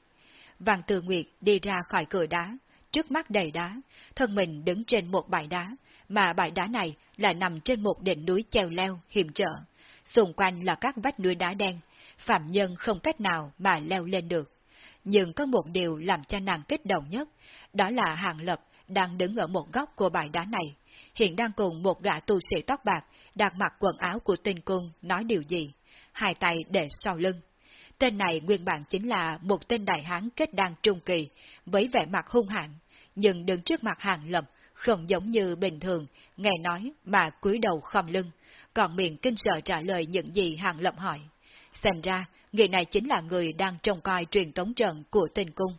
Văn Tư Nguyệt đi ra khỏi cửa đá, trước mắt đầy đá, thân mình đứng trên một bãi đá, mà bãi đá này là nằm trên một đỉnh núi treo leo, hiểm trở. Xung quanh là các vách núi đá đen, phạm nhân không cách nào mà leo lên được. Nhưng có một điều làm cho nàng kích động nhất, đó là Hàng Lập đang đứng ở một góc của bãi đá này, hiện đang cùng một gã tu sĩ tóc bạc, đặt mặc quần áo của tinh cung nói điều gì, hai tay để sau lưng. Tên này nguyên bản chính là một tên đại hán kết đan trung kỳ, với vẻ mặt hung hãn, nhưng đứng trước mặt Hàng Lập không giống như bình thường, nghe nói mà cúi đầu khom lưng, còn miệng kinh sợ trả lời những gì Hàng Lập hỏi. Xem ra, người này chính là người đang trông coi truyền tống trận của tình cung.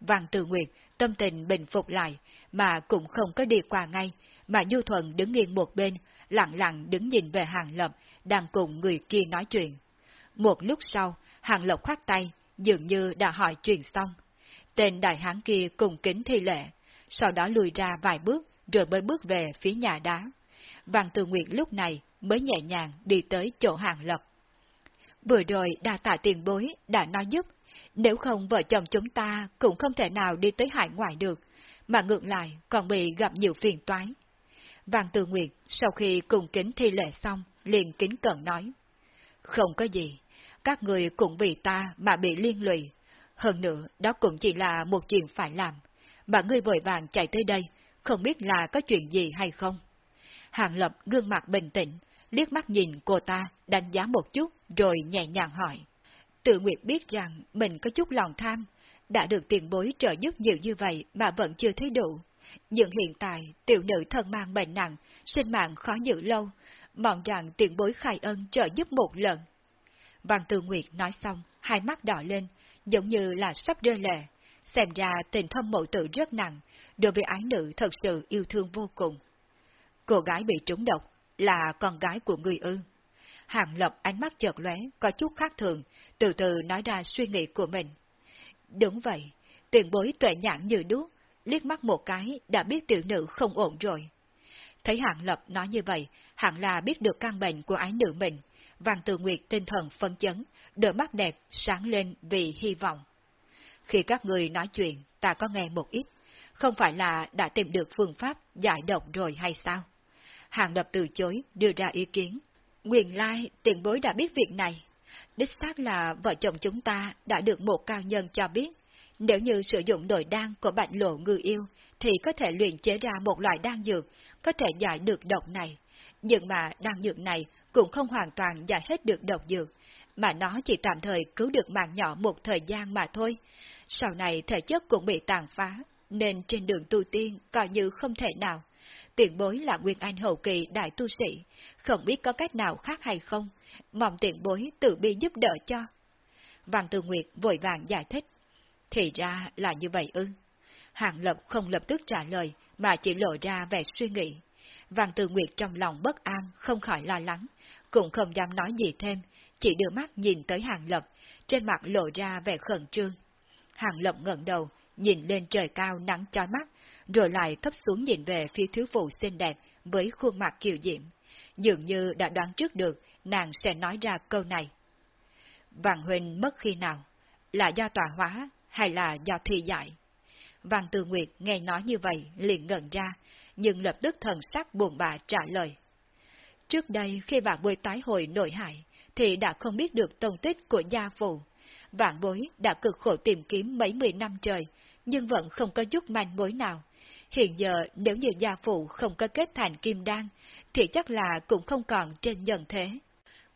Văn Từ Nguyệt tâm tình bình phục lại, mà cũng không có đi qua ngay, mà Du thuận đứng nghiêng một bên, lặng lặng đứng nhìn về Hàng Lập, đang cùng người kia nói chuyện. Một lúc sau, Hàng Lập khoát tay, dường như đã hỏi chuyện xong. Tên đại hán kia cùng kính thi lệ, sau đó lùi ra vài bước, rồi mới bước về phía nhà đá. Vàng Từ Nguyệt lúc này mới nhẹ nhàng đi tới chỗ Hàng Lập. Vừa rồi đa tạ tiền bối đã nói giúp, nếu không vợ chồng chúng ta cũng không thể nào đi tới hải ngoại được, mà ngược lại còn bị gặp nhiều phiền toái. Vàng Từ Nguyệt sau khi cùng kính thi lệ xong, liền kính cận nói. Không có gì, các người cũng vì ta mà bị liên lụy. Hơn nữa, đó cũng chỉ là một chuyện phải làm. Mà ngươi vội vàng chạy tới đây, không biết là có chuyện gì hay không. Hàng Lập gương mặt bình tĩnh, liếc mắt nhìn cô ta, đánh giá một chút, rồi nhẹ nhàng hỏi. Tự Nguyệt biết rằng mình có chút lòng tham, đã được tiền bối trợ giúp nhiều như vậy mà vẫn chưa thấy đủ. Nhưng hiện tại, tiểu nữ thân mang bệnh nặng, sinh mạng khó giữ lâu, mong rằng tiền bối khai ân trợ giúp một lần. Văn Tư Nguyệt nói xong, hai mắt đỏ lên, giống như là sắp rơi lệ. Xem ra tình thâm mộ tử rất nặng, đối với ái nữ thật sự yêu thương vô cùng. Cô gái bị trúng độc, là con gái của người ư. Hàng Lập ánh mắt chợt lóe, có chút khác thường, từ từ nói ra suy nghĩ của mình. Đúng vậy, tiền bối tuệ nhãn như đuốc, liếc mắt một cái đã biết tiểu nữ không ổn rồi. Thấy hạng Lập nói như vậy, hẳn là biết được căn bệnh của ái nữ mình. Vàng Từ Nguyệt tinh thần phấn chấn, đôi mắt đẹp sáng lên vì hy vọng. Khi các người nói chuyện, ta có nghe một ít, không phải là đã tìm được phương pháp giải độc rồi hay sao? Hàng Lập từ chối, đưa ra ý kiến. Nguyên lai, tiền bối đã biết việc này. Đích xác là vợ chồng chúng ta đã được một cao nhân cho biết, nếu như sử dụng đội đan của bạch lộ ngư yêu, thì có thể luyện chế ra một loại đan dược, có thể giải được độc này. Nhưng mà đan dược này cũng không hoàn toàn giải hết được độc dược, mà nó chỉ tạm thời cứu được mạng nhỏ một thời gian mà thôi. Sau này thể chất cũng bị tàn phá, nên trên đường tu tiên coi như không thể nào. Tiền bối là Nguyên Anh hậu kỳ đại tu sĩ, không biết có cách nào khác hay không, mong tiền bối tự bi giúp đỡ cho. Vàng Tư Nguyệt vội vàng giải thích. Thì ra là như vậy ư. Hàng Lập không lập tức trả lời, mà chỉ lộ ra vẻ suy nghĩ. Vàng Tư Nguyệt trong lòng bất an, không khỏi lo lắng, cũng không dám nói gì thêm, chỉ đưa mắt nhìn tới Hàng Lập, trên mặt lộ ra vẻ khẩn trương. Hàng Lập ngẩng đầu, nhìn lên trời cao nắng chói mắt, rồi lại thấp xuống nhìn về phía thiếu phụ xinh đẹp với khuôn mặt kiều diễm. Dường như đã đoán trước được nàng sẽ nói ra câu này. Vàng Huỳnh mất khi nào? Là do tòa hóa hay là do thi dạy? Vàng Từ Nguyệt nghe nói như vậy liền ngẩn ra, nhưng lập tức thần sắc buồn bã trả lời. Trước đây khi vạn bối tái hồi nội hại, thì đã không biết được tông tích của gia phụ. Vạn bối đã cực khổ tìm kiếm mấy mươi năm trời, nhưng vẫn không có chút manh mối nào. Hiện giờ nếu như gia phụ không có kết thành kim đan, thì chắc là cũng không còn trên nhân thế.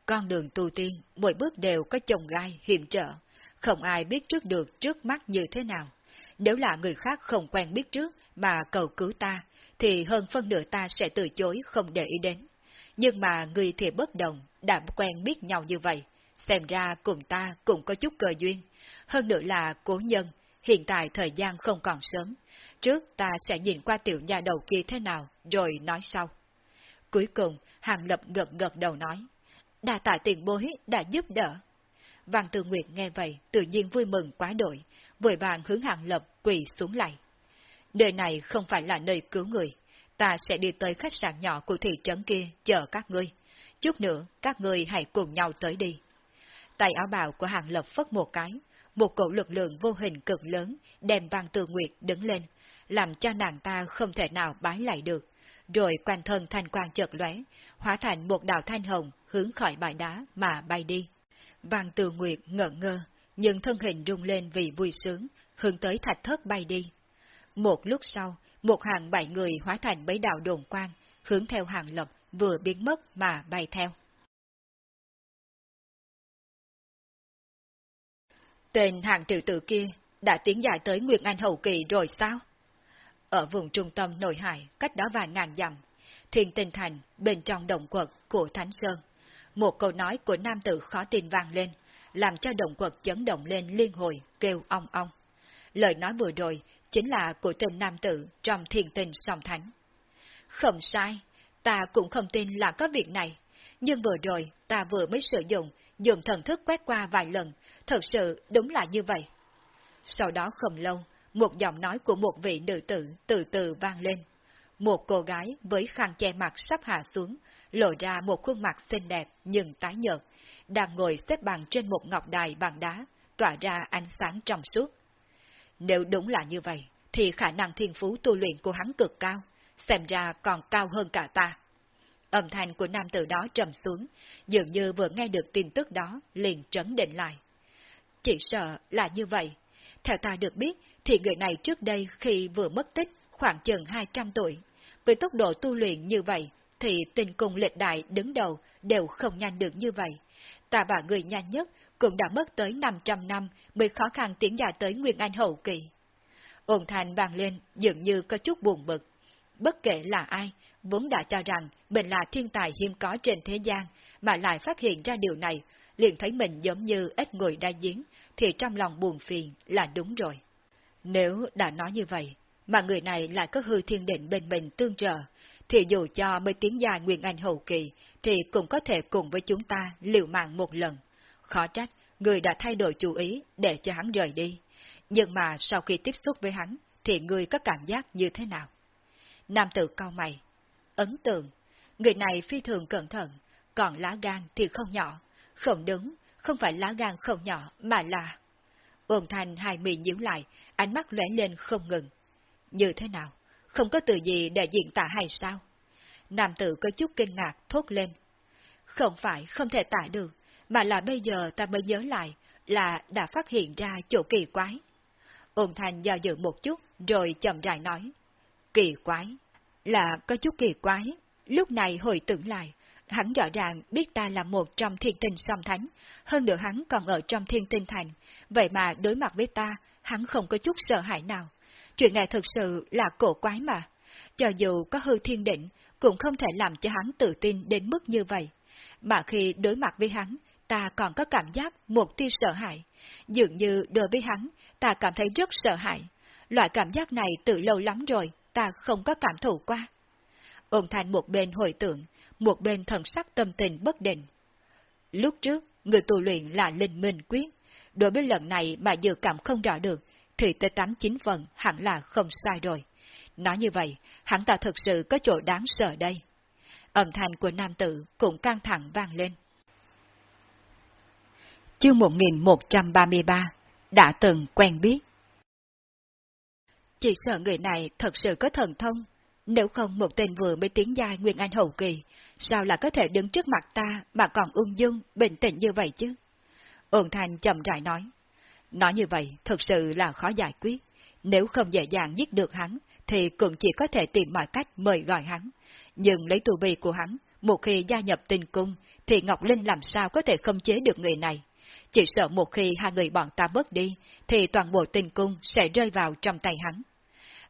Con đường tu tiên, mỗi bước đều có chồng gai, hiểm trở, không ai biết trước được trước mắt như thế nào. Nếu là người khác không quen biết trước mà cầu cứu ta, thì hơn phân nửa ta sẽ từ chối không để ý đến. Nhưng mà người thì bất đồng, đã quen biết nhau như vậy, xem ra cùng ta cũng có chút cơ duyên. Hơn nữa là cố nhân, hiện tại thời gian không còn sớm. Trước ta sẽ nhìn qua tiểu nhà đầu kia thế nào, rồi nói sau. Cuối cùng, Hàng Lập gật gật đầu nói, đà tạ tiền bối đã giúp đỡ. Vàng Tư Nguyệt nghe vậy, tự nhiên vui mừng quá đội, vội vàng hướng Hàng Lập quỳ xuống lại đời này không phải là nơi cứu người, ta sẽ đi tới khách sạn nhỏ của thị trấn kia chờ các ngươi. Chút nữa, các ngươi hãy cùng nhau tới đi. Tay áo bào của Hàng Lập phất một cái, một cổ lực lượng vô hình cực lớn đem Văn Tư Nguyệt đứng lên, làm cho nàng ta không thể nào bái lại được. Rồi quanh thân thanh quang chợt lóe, hóa thành một đạo thanh hồng hướng khỏi bãi đá mà bay đi. Văn Tư Nguyệt ngỡ ngơ, nhưng thân hình rung lên vì vui sướng, hướng tới thạch thất bay đi. Một lúc sau, một hàng bảy người hóa thành bấy đạo đồn quang, hướng theo hàng lập vừa biến mất mà bay theo. Tên hàng tiểu tử kia đã tiến dài tới Nguyệt Anh Hậu Kỳ rồi sao? Ở vùng trung tâm nội hải, cách đó vài ngàn dặm, thiên tinh thành, bên trong động quật của Thánh Sơn. Một câu nói của nam tử khó tin vang lên, làm cho động quật chấn động lên liên hồi, kêu ong ong. Lời nói vừa rồi chính là của tên nam tử trong thiền tình song thánh. Không sai, ta cũng không tin là có việc này, nhưng vừa rồi ta vừa mới sử dụng, dùng thần thức quét qua vài lần, thật sự đúng là như vậy. Sau đó không lâu, một giọng nói của một vị nữ tử từ từ vang lên. Một cô gái với khăn che mặt sắp hạ xuống, lộ ra một khuôn mặt xinh đẹp nhưng tái nhợt, đang ngồi xếp bằng trên một ngọc đài bằng đá, tỏa ra ánh sáng trong suốt. Nếu đúng là như vậy, thì khả năng thiên phú tu luyện của hắn cực cao, xem ra còn cao hơn cả ta. Âm thanh của nam tử đó trầm xuống, dường như vừa nghe được tin tức đó, liền trấn định lại. Chỉ sợ là như vậy. Theo ta được biết, thì người này trước đây khi vừa mất tích khoảng chừng 200 tuổi. Với tốc độ tu luyện như vậy, thì tình cùng lịch đại đứng đầu đều không nhanh được như vậy. Ta và người nhanh nhất cũng đã mất tới 500 năm mới khó khăn tiến giả tới Nguyên Anh hậu kỳ. Ôn thành vang lên dường như có chút buồn bực. Bất kể là ai, vốn đã cho rằng mình là thiên tài hiếm có trên thế gian, mà lại phát hiện ra điều này, liền thấy mình giống như ít ngồi đa giếng, thì trong lòng buồn phiền là đúng rồi. Nếu đã nói như vậy, mà người này lại có hư thiên định bên mình tương trợ, thì dù cho mới tiến dài Nguyên Anh hậu kỳ, thì cũng có thể cùng với chúng ta liều mạng một lần. Khó trách, người đã thay đổi chủ ý để cho hắn rời đi. Nhưng mà sau khi tiếp xúc với hắn, thì người có cảm giác như thế nào? Nam tử cao mày. Ấn tượng, người này phi thường cẩn thận, còn lá gan thì không nhỏ. Không đúng, không phải lá gan không nhỏ, mà là... Ôn thành hai mì nhíu lại, ánh mắt lóe lên không ngừng. Như thế nào? Không có từ gì để diễn tả hay sao? Nam tử có chút kinh ngạc thốt lên. Không phải không thể tả được, mà là bây giờ ta mới nhớ lại là đã phát hiện ra chỗ kỳ quái. Ôn thành do dự một chút, rồi chậm rãi nói. Kỳ quái? Là có chút kỳ quái. Lúc này hồi tưởng lại, hắn rõ ràng biết ta là một trong thiên tinh song thánh, hơn nữa hắn còn ở trong thiên tinh thành, vậy mà đối mặt với ta, hắn không có chút sợ hãi nào. Chuyện này thực sự là cổ quái mà. cho dù có hư thiên định, cũng không thể làm cho hắn tự tin đến mức như vậy. Mà khi đối mặt với hắn, ta còn có cảm giác một tia sợ hãi. Dường như đối với hắn, ta cảm thấy rất sợ hãi. Loại cảm giác này từ lâu lắm rồi, ta không có cảm thụ qua. Ôn thành một bên hồi tưởng, một bên thần sắc tâm tình bất định. Lúc trước, người tu luyện là Linh Minh Quyết. Đối với lần này mà dự cảm không rõ được, thì tới tám chín phần hẳn là không sai rồi. Nói như vậy, hắn ta thực sự có chỗ đáng sợ đây. Âm thanh của nam tử cũng căng thẳng vang lên. Chương 1133 Đã từng quen biết Chỉ sợ người này thật sự có thần thông. Nếu không một tên vừa mới tiến giai Nguyên Anh Hậu Kỳ, sao là có thể đứng trước mặt ta mà còn ung dung, bình tĩnh như vậy chứ? Ôn Thanh chậm rãi nói. Nói như vậy thực sự là khó giải quyết. Nếu không dễ dàng giết được hắn, thì cũng chỉ có thể tìm mọi cách mời gọi hắn. Nhưng lấy tu vi của hắn, một khi gia nhập tình cung, thì Ngọc Linh làm sao có thể không chế được người này. Chỉ sợ một khi hai người bọn ta mất đi, thì toàn bộ tình cung sẽ rơi vào trong tay hắn.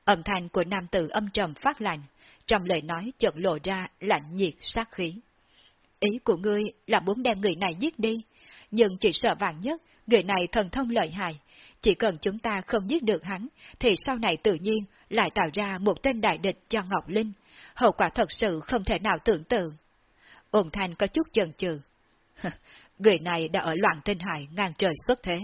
Âm thanh của nam tử âm trầm phát lạnh, trong lời nói chợt lộ ra lạnh nhiệt sát khí. Ý của ngươi là muốn đem người này giết đi, nhưng chỉ sợ vàng nhất, người này thần thông lợi hại. Chỉ cần chúng ta không giết được hắn, thì sau này tự nhiên lại tạo ra một tên đại địch cho Ngọc Linh. Hậu quả thật sự không thể nào tưởng tượng. Ôn thanh có chút chần chừ. Người này đã ở loạn tinh hải ngang trời xuất thế.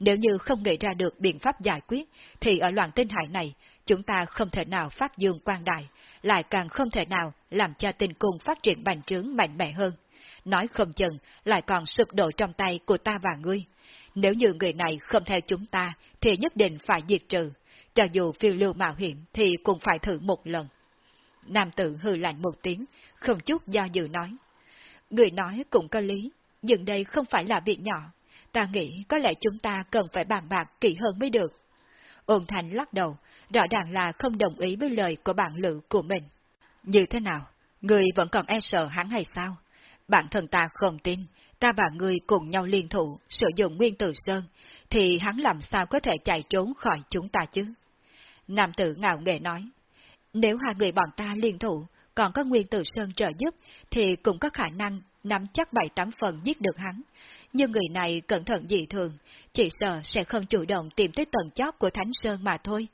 Nếu như không nghĩ ra được biện pháp giải quyết, thì ở loạn tinh hải này, chúng ta không thể nào phát dương quang đại, lại càng không thể nào làm cho tình cung phát triển bành trướng mạnh mẽ hơn. Nói không chừng, lại còn sụp đổ trong tay của ta và ngươi. Nếu như người này không theo chúng ta, thì nhất định phải diệt trừ. Cho dù phiêu lưu mạo hiểm, thì cũng phải thử một lần. Nam tử hư lạnh một tiếng, không chút do dự nói. Người nói cũng có lý, nhưng đây không phải là việc nhỏ. Ta nghĩ có lẽ chúng ta cần phải bàn bạc kỹ hơn mới được. Ôn thành lắc đầu, rõ ràng là không đồng ý với lời của bạn lự của mình. Như thế nào? Người vẫn còn e sợ hắn hay sao? Bản thân ta không tin, ta và người cùng nhau liên thủ, sử dụng nguyên tử sơn, thì hắn làm sao có thể chạy trốn khỏi chúng ta chứ? Nam tử ngạo nghệ nói, nếu hai người bọn ta liên thủ, còn có nguyên tử sơn trợ giúp, thì cũng có khả năng nắm chắc bảy tám phần giết được hắn. Nhưng người này cẩn thận dị thường, chỉ sợ sẽ không chủ động tìm tới tầng chót của Thánh Sơn mà thôi.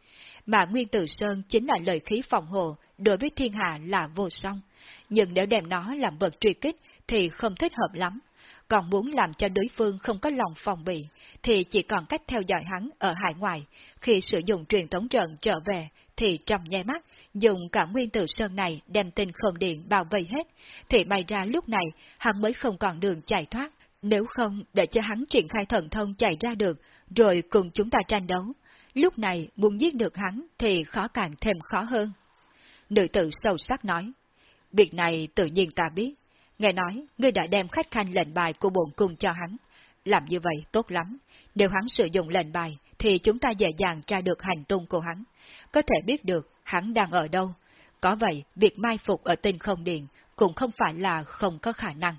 Mà Nguyên Tử Sơn chính là lời khí phòng hộ, đối với thiên hạ là vô song. Nhưng nếu đem nó làm vật truy kích, thì không thích hợp lắm. Còn muốn làm cho đối phương không có lòng phòng bị, thì chỉ còn cách theo dõi hắn ở hải ngoại. Khi sử dụng truyền thống trận trở về, thì trong nháy mắt, dùng cả nguyên tử sơn này đem tinh không điện bao vây hết, thì bay ra lúc này hắn mới không còn đường chạy thoát. Nếu không, để cho hắn triển khai thần thông chạy ra được, rồi cùng chúng ta tranh đấu. Lúc này, muốn giết được hắn thì khó càng thêm khó hơn. Nữ tử sâu sắc nói, việc này tự nhiên ta biết, Nghe nói, ngươi đã đem khách khanh lệnh bài của bổn cung cho hắn. Làm như vậy tốt lắm. Nếu hắn sử dụng lệnh bài, thì chúng ta dễ dàng tra được hành tung của hắn. Có thể biết được hắn đang ở đâu. Có vậy, việc mai phục ở tinh không điện cũng không phải là không có khả năng.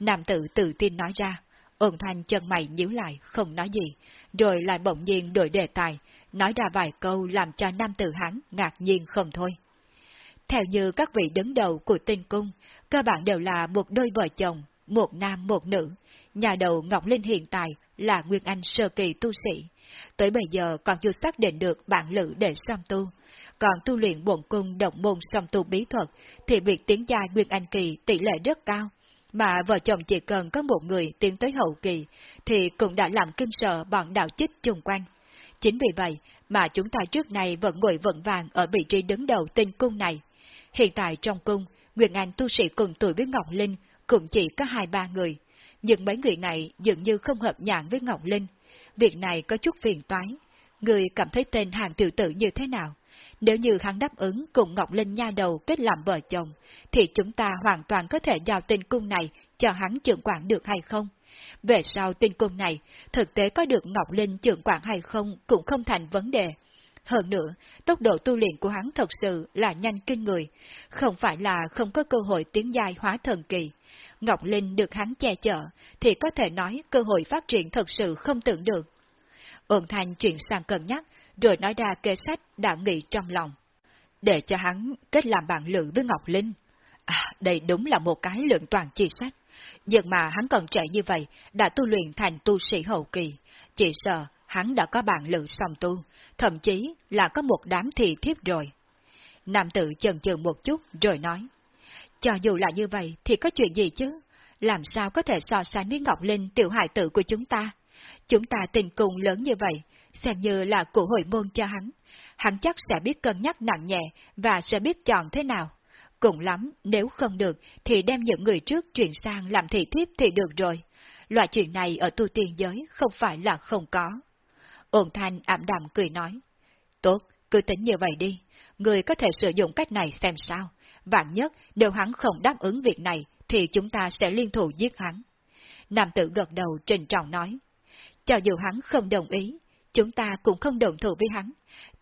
Nam tử tự tin nói ra, ôn thanh chân mày nhíu lại, không nói gì, rồi lại bỗng nhiên đổi đề tài, nói ra vài câu làm cho nam tử hắn ngạc nhiên không thôi. Theo như các vị đứng đầu của tinh cung, cơ bản đều là một đôi vợ chồng, một nam một nữ. Nhà đầu Ngọc Linh hiện tại là Nguyên Anh sơ kỳ tu sĩ. Tới bây giờ còn chưa xác định được bản lữ để song tu. Còn tu luyện bổn cung động môn song tu bí thuật thì việc tiến giai Nguyên Anh kỳ tỷ lệ rất cao. Mà vợ chồng chỉ cần có một người tiến tới hậu kỳ thì cũng đã làm kinh sợ bọn đạo chích chung quanh. Chính vì vậy mà chúng ta trước này vẫn ngồi vững vàng ở vị trí đứng đầu tinh cung này. Hiện tại trong cung, Nguyên Anh tu sĩ cùng tuổi với Ngọc Linh cũng chỉ có hai ba người, nhưng mấy người này dường như không hợp nhãn với Ngọc Linh. Việc này có chút phiền toái. Người cảm thấy tên hàng tiểu tử như thế nào? Nếu như hắn đáp ứng cùng Ngọc Linh nha đầu kết làm vợ chồng, thì chúng ta hoàn toàn có thể giao tình cung này cho hắn trưởng quản được hay không? Về sau tình cung này, thực tế có được Ngọc Linh trưởng quản hay không cũng không thành vấn đề. Hơn nữa, tốc độ tu luyện của hắn thật sự là nhanh kinh người, không phải là không có cơ hội tiến giai hóa thần kỳ. Ngọc Linh được hắn che chở, thì có thể nói cơ hội phát triển thật sự không tưởng được. Ôn thành chuyển sang cân nhắc, rồi nói ra kế sách đã nghĩ trong lòng. để cho hắn kết làm bạn lữ với Ngọc Linh. À, đây đúng là một cái lượng toàn chi sách. Nhưng mà hắn còn trẻ như vậy, đã tu luyện thành tu sĩ hậu kỳ. Chỉ sợ hắn đã có bạn lữ song tu, thậm chí là có một đám thị thiếp rồi. Nam tử chần chừ một chút rồi nói. Cho dù là như vậy thì có chuyện gì chứ? Làm sao có thể so sánh với Ngọc Linh tiểu hại tử của chúng ta? Chúng ta tình cùng lớn như vậy, xem như là cụ hội môn cho hắn. Hắn chắc sẽ biết cân nhắc nặng nhẹ và sẽ biết chọn thế nào. cũng lắm, nếu không được thì đem những người trước chuyển sang làm thị thiếp thì được rồi. Loại chuyện này ở tu tiên giới không phải là không có. Ôn thanh ảm đạm cười nói. Tốt, cứ tính như vậy đi. Người có thể sử dụng cách này xem sao. Vạn nhất, nếu hắn không đáp ứng việc này, thì chúng ta sẽ liên thủ giết hắn. Nam tử gật đầu trình trọng nói. Cho dù hắn không đồng ý, chúng ta cũng không đồng thủ với hắn.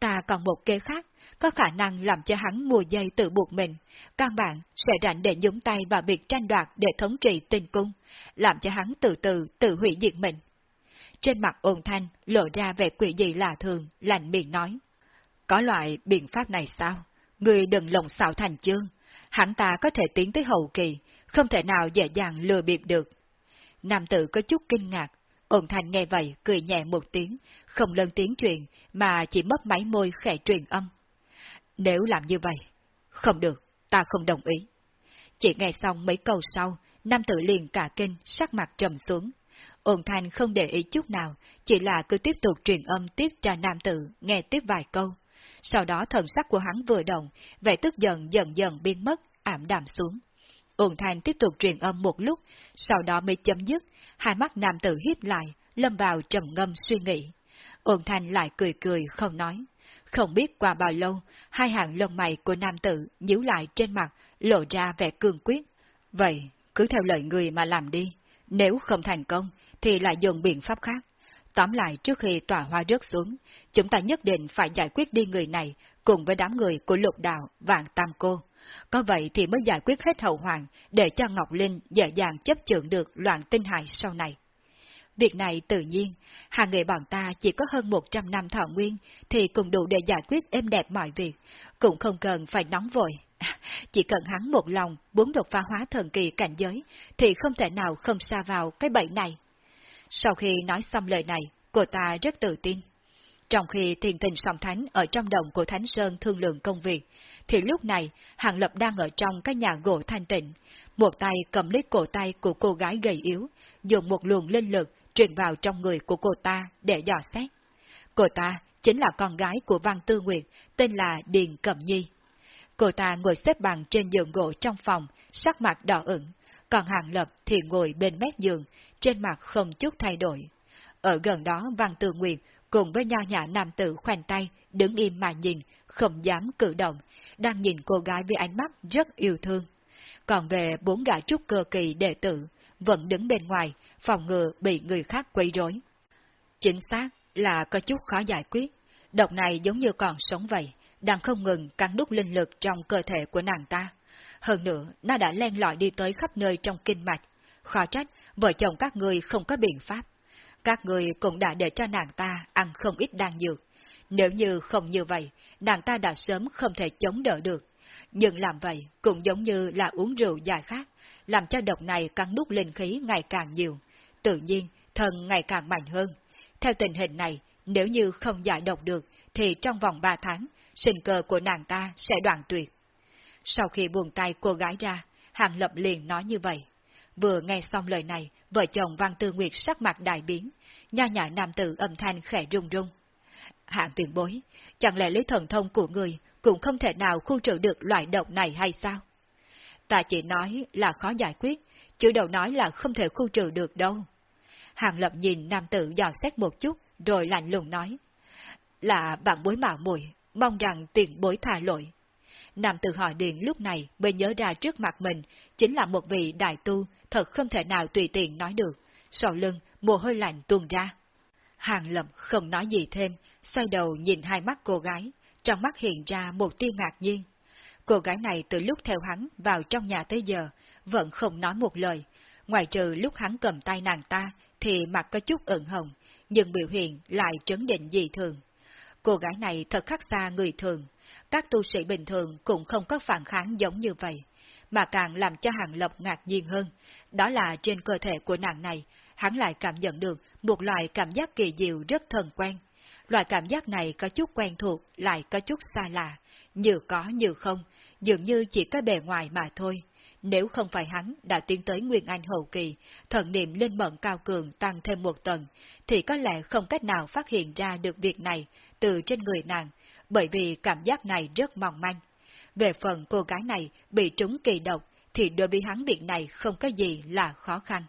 Ta còn một kế khác, có khả năng làm cho hắn mùa dây tự buộc mình. Căn bản sẽ rảnh để nhúng tay vào việc tranh đoạt để thống trị tình cung, làm cho hắn từ từ tự hủy diệt mình. Trên mặt ôn thanh lộ ra vẻ quỷ dị lạ thường, lạnh miệng nói. Có loại biện pháp này sao? Người đừng lộng xạo thành chương. Hắn ta có thể tiến tới hậu kỳ, không thể nào dễ dàng lừa bịp được. Nam tử có chút kinh ngạc, ôn thanh nghe vậy cười nhẹ một tiếng, không lên tiếng chuyện mà chỉ mất máy môi khẽ truyền âm. Nếu làm như vậy, không được, ta không đồng ý. Chỉ nghe xong mấy câu sau, nam tử liền cả kinh, sắc mặt trầm xuống. Ôn thanh không để ý chút nào, chỉ là cứ tiếp tục truyền âm tiếp cho nam tử, nghe tiếp vài câu. Sau đó thần sắc của hắn vừa động, vẻ tức giận dần dần biến mất, ảm đạm xuống. Ôn thanh tiếp tục truyền âm một lúc, sau đó mới chấm dứt, hai mắt nam tử híp lại, lâm vào trầm ngâm suy nghĩ. Ôn thanh lại cười cười không nói. Không biết qua bao lâu, hai hàng lông mày của nam tử nhíu lại trên mặt, lộ ra vẻ cương quyết. Vậy, cứ theo lời người mà làm đi. Nếu không thành công, thì lại dùng biện pháp khác. Tóm lại trước khi tòa hoa rớt xuống, chúng ta nhất định phải giải quyết đi người này cùng với đám người của lục đạo vạn tam cô. Có vậy thì mới giải quyết hết hậu hoàng để cho Ngọc Linh dễ dàng chấp chưởng được loạn tinh hại sau này. Việc này tự nhiên, hàng người bọn ta chỉ có hơn 100 năm thọ nguyên thì cũng đủ để giải quyết êm đẹp mọi việc, cũng không cần phải nóng vội. Chỉ cần hắn một lòng muốn đột phá hóa thần kỳ cảnh giới thì không thể nào không xa vào cái bẫy này. Sau khi nói xong lời này, cô ta rất tự tin. Trong khi thiền tình song thánh ở trong đồng của Thánh Sơn thương lượng công việc, thì lúc này Hàng Lập đang ở trong cái nhà gỗ thanh tịnh, một tay cầm lấy cổ tay của cô gái gầy yếu, dùng một luồng linh lực truyền vào trong người của cô ta để dò xét. Cô ta chính là con gái của Văn Tư Nguyệt, tên là Điền Cẩm Nhi. Cô ta ngồi xếp bằng trên giường gỗ trong phòng, sắc mặt đỏ ửng, còn Hàng Lập thì ngồi bên mép giường, trên mặt không chút thay đổi. Ở gần đó Văn Tư Nguyệt cùng với nho nhã nam tử khoanh tay, đứng im mà nhìn, không dám cử động, đang nhìn cô gái với ánh mắt rất yêu thương. Còn về bốn gã trúc cơ kỳ đệ tử, vẫn đứng bên ngoài, phòng ngừa bị người khác quấy rối. Chính xác là có chút khó giải quyết, độc này giống như còn sống vậy, đang không ngừng cắn đúc linh lực trong cơ thể của nàng ta. Hơn nữa, nó đã len lỏi đi tới khắp nơi trong kinh mạch. Khó trách, vợ chồng các người không có biện pháp. Các người cũng đã để cho nàng ta ăn không ít đan dược. Nếu như không như vậy, nàng ta đã sớm không thể chống đỡ được. Nhưng làm vậy cũng giống như là uống rượu dài khác, làm cho độc này cắn đúc linh khí ngày càng nhiều. Tự nhiên, thần ngày càng mạnh hơn. Theo tình hình này, nếu như không giải độc được, thì trong vòng 3 tháng, sinh cơ của nàng ta sẽ đoạn tuyệt. Sau khi buông tay cô gái ra, Hàng Lập liền nói như vậy. Vừa nghe xong lời này, vợ chồng Văn Tư Nguyệt sắc mặt đại biến, nha nhã nam tử âm thanh khẽ rung rung. Hạng tiền bối, chẳng lẽ lấy thần thông của người cũng không thể nào khu trừ được loại độc này hay sao? Ta chỉ nói là khó giải quyết, chứ đâu nói là không thể khu trừ được đâu. Hàng lập nhìn nam tử dò xét một chút, rồi lạnh lùng nói. Là bạn bối mạo muội mong rằng tiền bối tha lỗi. Nam tử hỏi điện lúc này mới nhớ ra trước mặt mình, chính là một vị đại tu, thật không thể nào tùy tiện nói được. Sau lưng, mồ hôi lạnh tuôn ra. Hàng lầm không nói gì thêm, xoay đầu nhìn hai mắt cô gái, trong mắt hiện ra một tia ngạc nhiên. Cô gái này từ lúc theo hắn vào trong nhà tới giờ, vẫn không nói một lời, ngoài trừ lúc hắn cầm tay nàng ta thì mặt có chút ửng hồng, nhưng biểu hiện lại trấn định dị thường. Cô gái này thật khác xa người thường, các tu sĩ bình thường cũng không có phản kháng giống như vậy, mà càng làm cho Hàng Lập ngạc nhiên hơn, đó là trên cơ thể của nàng này, hắn lại cảm nhận được một loại cảm giác kỳ diệu rất thần quen. Loại cảm giác này có chút quen thuộc, lại có chút xa lạ, như có như không, dường như chỉ có bề ngoài mà thôi. Nếu không phải hắn đã tiến tới Nguyên Anh hậu kỳ, thần niệm linh mẫn cao cường tăng thêm một tầng, thì có lẽ không cách nào phát hiện ra được việc này từ trên người nàng, bởi vì cảm giác này rất mong manh. Về phần cô gái này bị trúng kỳ độc, thì đối với hắn việc này không có gì là khó khăn.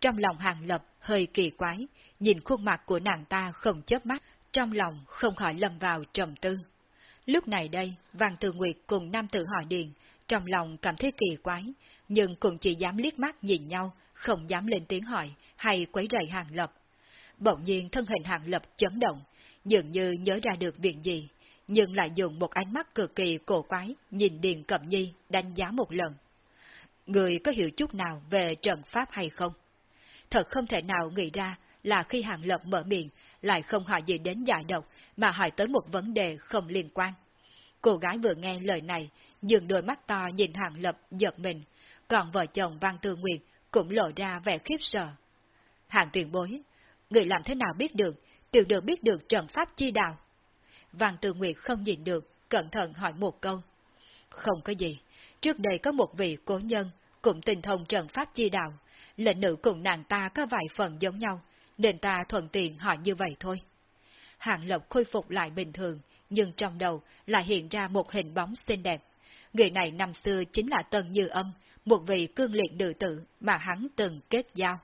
Trong lòng hàng lập hơi kỳ quái, nhìn khuôn mặt của nàng ta không chớp mắt, trong lòng không khỏi lầm vào trầm tư. Lúc này đây, vàng Từ Nguyệt cùng Nam Tử Hỏi Điền, trong lòng cảm thấy kỳ quái, nhưng cũng chỉ dám liếc mắt nhìn nhau, không dám lên tiếng hỏi hay quấy rầy hàng lập. Bỗng nhiên thân hình hàng lập chấn động, dường như nhớ ra được việc gì, nhưng lại dùng một ánh mắt cực kỳ cổ quái nhìn Điền Cẩm Nhi đánh giá một lần. Người có hiểu chút nào về trận pháp hay không? Thật không thể nào nghĩ ra là khi Hàng Lập mở miệng lại không hỏi gì đến giải độc mà hỏi tới một vấn đề không liên quan. Cô gái vừa nghe lời này, dường đôi mắt to nhìn Hàng Lập giật mình, còn vợ chồng Văn Tư Nguyệt cũng lộ ra vẻ khiếp sợ. Hàng tiền bối, người làm thế nào biết được, tiểu được biết được trận pháp chi đạo? Vàng Tư Nguyệt không nhìn được, cẩn thận hỏi một câu. Không có gì, trước đây có một vị cố nhân cũng tinh thông trận pháp chi đạo, lệnh nữ cùng nàng ta có vài phần giống nhau, nên ta thuận tiện hỏi như vậy thôi. Hạng Lộc khôi phục lại bình thường, nhưng trong đầu lại hiện ra một hình bóng xinh đẹp. Người này năm xưa chính là Tân Như Âm, một vị cương liệt nữ tử mà hắn từng kết giao.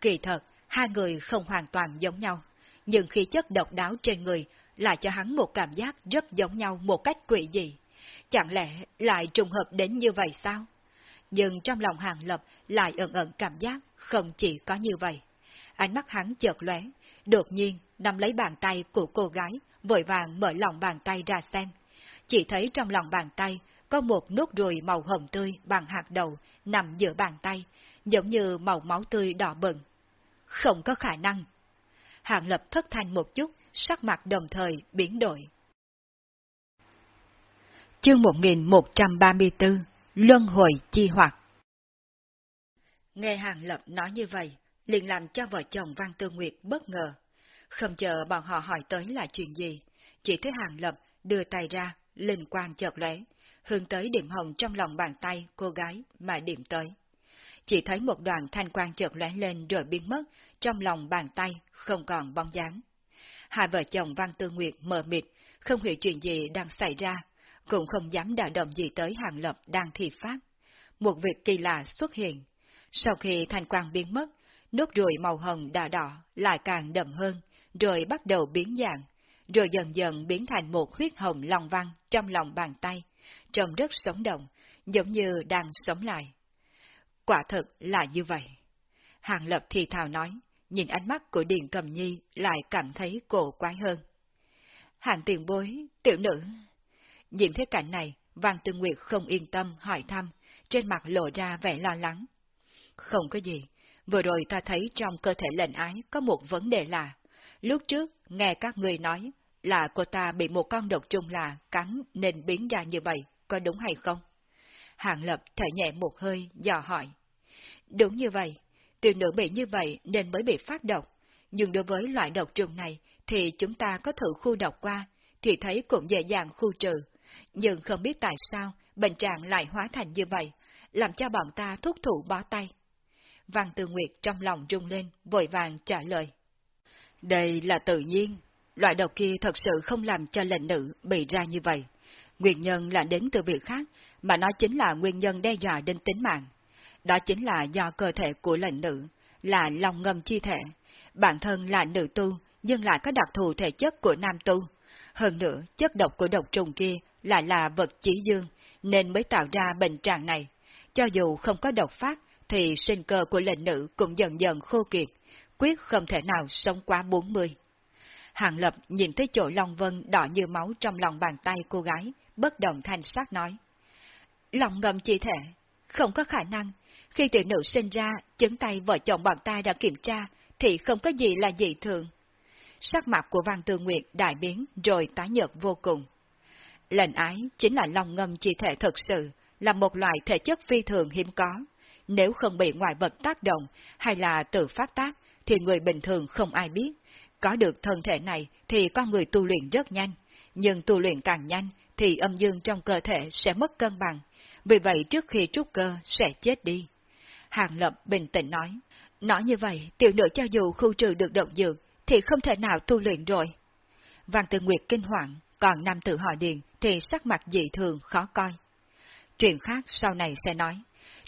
Kỳ thật, hai người không hoàn toàn giống nhau, nhưng khi chất độc đáo trên người lại cho hắn một cảm giác rất giống nhau một cách quỷ dị. Chẳng lẽ lại trùng hợp đến như vậy sao? Nhưng trong lòng hàng lập lại ẩn ẩn cảm giác không chỉ có như vậy. Ánh mắt hắn chợt lóe, đột nhiên nắm lấy bàn tay của cô gái, vội vàng mở lòng bàn tay ra xem. Chỉ thấy trong lòng bàn tay có một nốt ruồi màu hồng tươi bằng hạt đầu nằm giữa bàn tay, giống như màu máu tươi đỏ bừng. Không có khả năng. Hạng lập thất thanh một chút, sắc mặt đồng thời biến đổi. Chương 1134 Luân hồi chi hoạt Nghe Hàng Lập nói như vậy, liền làm cho vợ chồng Văn Tư Nguyệt bất ngờ. Không chờ bọn họ hỏi tới là chuyện gì, chỉ thấy Hàng Lập đưa tay ra, linh quang chợt lóe, hướng tới điểm hồng trong lòng bàn tay cô gái mà điểm tới. Chỉ thấy một đoàn thanh quang chợt lóe lên rồi biến mất trong lòng bàn tay, không còn bóng dáng. Hai vợ chồng Văn Tư Nguyệt mờ mịt, không hiểu chuyện gì đang xảy ra, cũng không dám đả động gì tới Hàng Lập đang thi pháp. Một việc kỳ lạ xuất hiện. Sau khi thanh quang biến mất, nốt ruồi màu hồng đỏ đỏ lại càng đậm hơn, rồi bắt đầu biến dạng, rồi dần dần biến thành một huyết hồng long văn trong lòng bàn tay, trông rất sống động, giống như đang sống lại. Quả thật là như vậy. Hàng Lập thì thào nói, nhìn ánh mắt của Điền Cầm Nhi lại cảm thấy cổ quái hơn. Hàng tiền bối, tiểu nữ. Nhìn thấy cảnh này, Văn Tư Nguyệt không yên tâm hỏi thăm, trên mặt lộ ra vẻ lo lắng. Không có gì, vừa rồi ta thấy trong cơ thể lệnh ái có một vấn đề là, lúc trước nghe các người nói là cô ta bị một con độc trùng là cắn nên biến ra như vậy, có đúng hay không? Hàng Lập thở nhẹ một hơi, dò hỏi. Đúng như vậy, tiểu nữ bị như vậy nên mới bị phát độc, nhưng đối với loại độc trùng này thì chúng ta có thử khu độc qua, thì thấy cũng dễ dàng khu trừ. Nhưng không biết tại sao bệnh trạng lại hóa thành như vậy, làm cho bọn ta thúc thủ bó tay. Văn Tư Nguyệt trong lòng rung lên, vội vàng trả lời. Đây là tự nhiên, loại độc kia thật sự không làm cho lệnh nữ bị ra như vậy. Nguyên nhân là đến từ việc khác, mà nó chính là nguyên nhân đe dọa đến tính mạng. Đó chính là do cơ thể của lệnh nữ, là lòng ngầm chi thể. Bản thân là nữ tu, nhưng lại có đặc thù thể chất của nam tu. Hơn nữa, chất độc của độc trùng kia lại là vật chỉ dương, nên mới tạo ra bệnh trạng này. Cho dù không có độc phát, thì sinh cơ của lệnh nữ cũng dần dần khô kiệt, quyết không thể nào sống quá 40. Hàng Lập nhìn thấy chỗ Long Vân đỏ như máu trong lòng bàn tay cô gái, bất động thanh sắc nói. Lòng ngầm chỉ thể, không có khả năng, khi tiểu nữ sinh ra, chứng tay vợ chồng bọn ta đã kiểm tra, thì không có gì là dị thường. Sắc mặt của Văn Tư Nguyệt đại biến rồi tái nhợt vô cùng. Lệnh ái chính là lòng ngâm chi thể thật sự, là một loại thể chất phi thường hiếm có. Nếu không bị ngoại vật tác động hay là tự phát tác, thì người bình thường không ai biết. Có được thân thể này thì con người tu luyện rất nhanh, nhưng tu luyện càng nhanh thì âm dương trong cơ thể sẽ mất cân bằng, vì vậy trước khi trúc cơ sẽ chết đi. Hàng Lập bình tĩnh nói, nói như vậy tiểu nữ cho dù khu trừ được động dược thì không thể nào tu luyện rồi. Văn Tư Nguyệt kinh hoàng, còn nam tử họ điền thì sắc mặt dị thường khó coi. Chuyện khác sau này sẽ nói.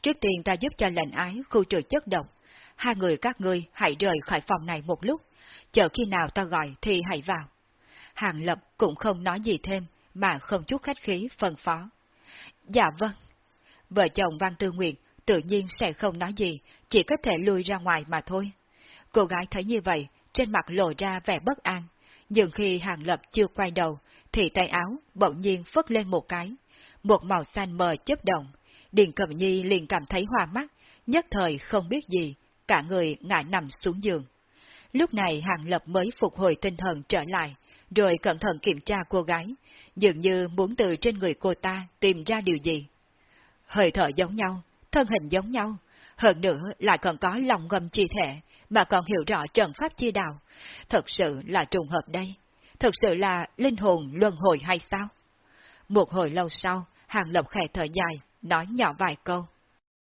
Trước tiên ta giúp cho lệnh ái khu trừ chất độc. Hai người các ngươi hãy rời khỏi phòng này một lúc. Chờ khi nào ta gọi thì hãy vào. Hàng Lập cũng không nói gì thêm, mà không chút khách khí phân phó. Dạ vâng. Vợ chồng Văn Tư Nguyệt tự nhiên sẽ không nói gì, chỉ có thể lui ra ngoài mà thôi. Cô gái thấy như vậy, trên mặt lộ ra vẻ bất an, nhưng khi Hàng Lập chưa quay đầu, thì tay áo bỗng nhiên phất lên một cái. Một màu xanh mờ chấp động, Điền Cẩm Nhi liền cảm thấy hoa mắt, nhất thời không biết gì, cả người ngã nằm xuống giường. Lúc này Hàng Lập mới phục hồi tinh thần trở lại, rồi cẩn thận kiểm tra cô gái, dường như muốn từ trên người cô ta tìm ra điều gì. Hơi thở giống nhau, thân hình giống nhau, hơn nữa lại còn có lòng ngầm chi thể, mà còn hiểu rõ trận pháp chi đạo. Thật sự là trùng hợp đây. Thật sự là linh hồn luân hồi hay sao? Một hồi lâu sau, Hàng Lập khẽ thở dài, nói nhỏ vài câu.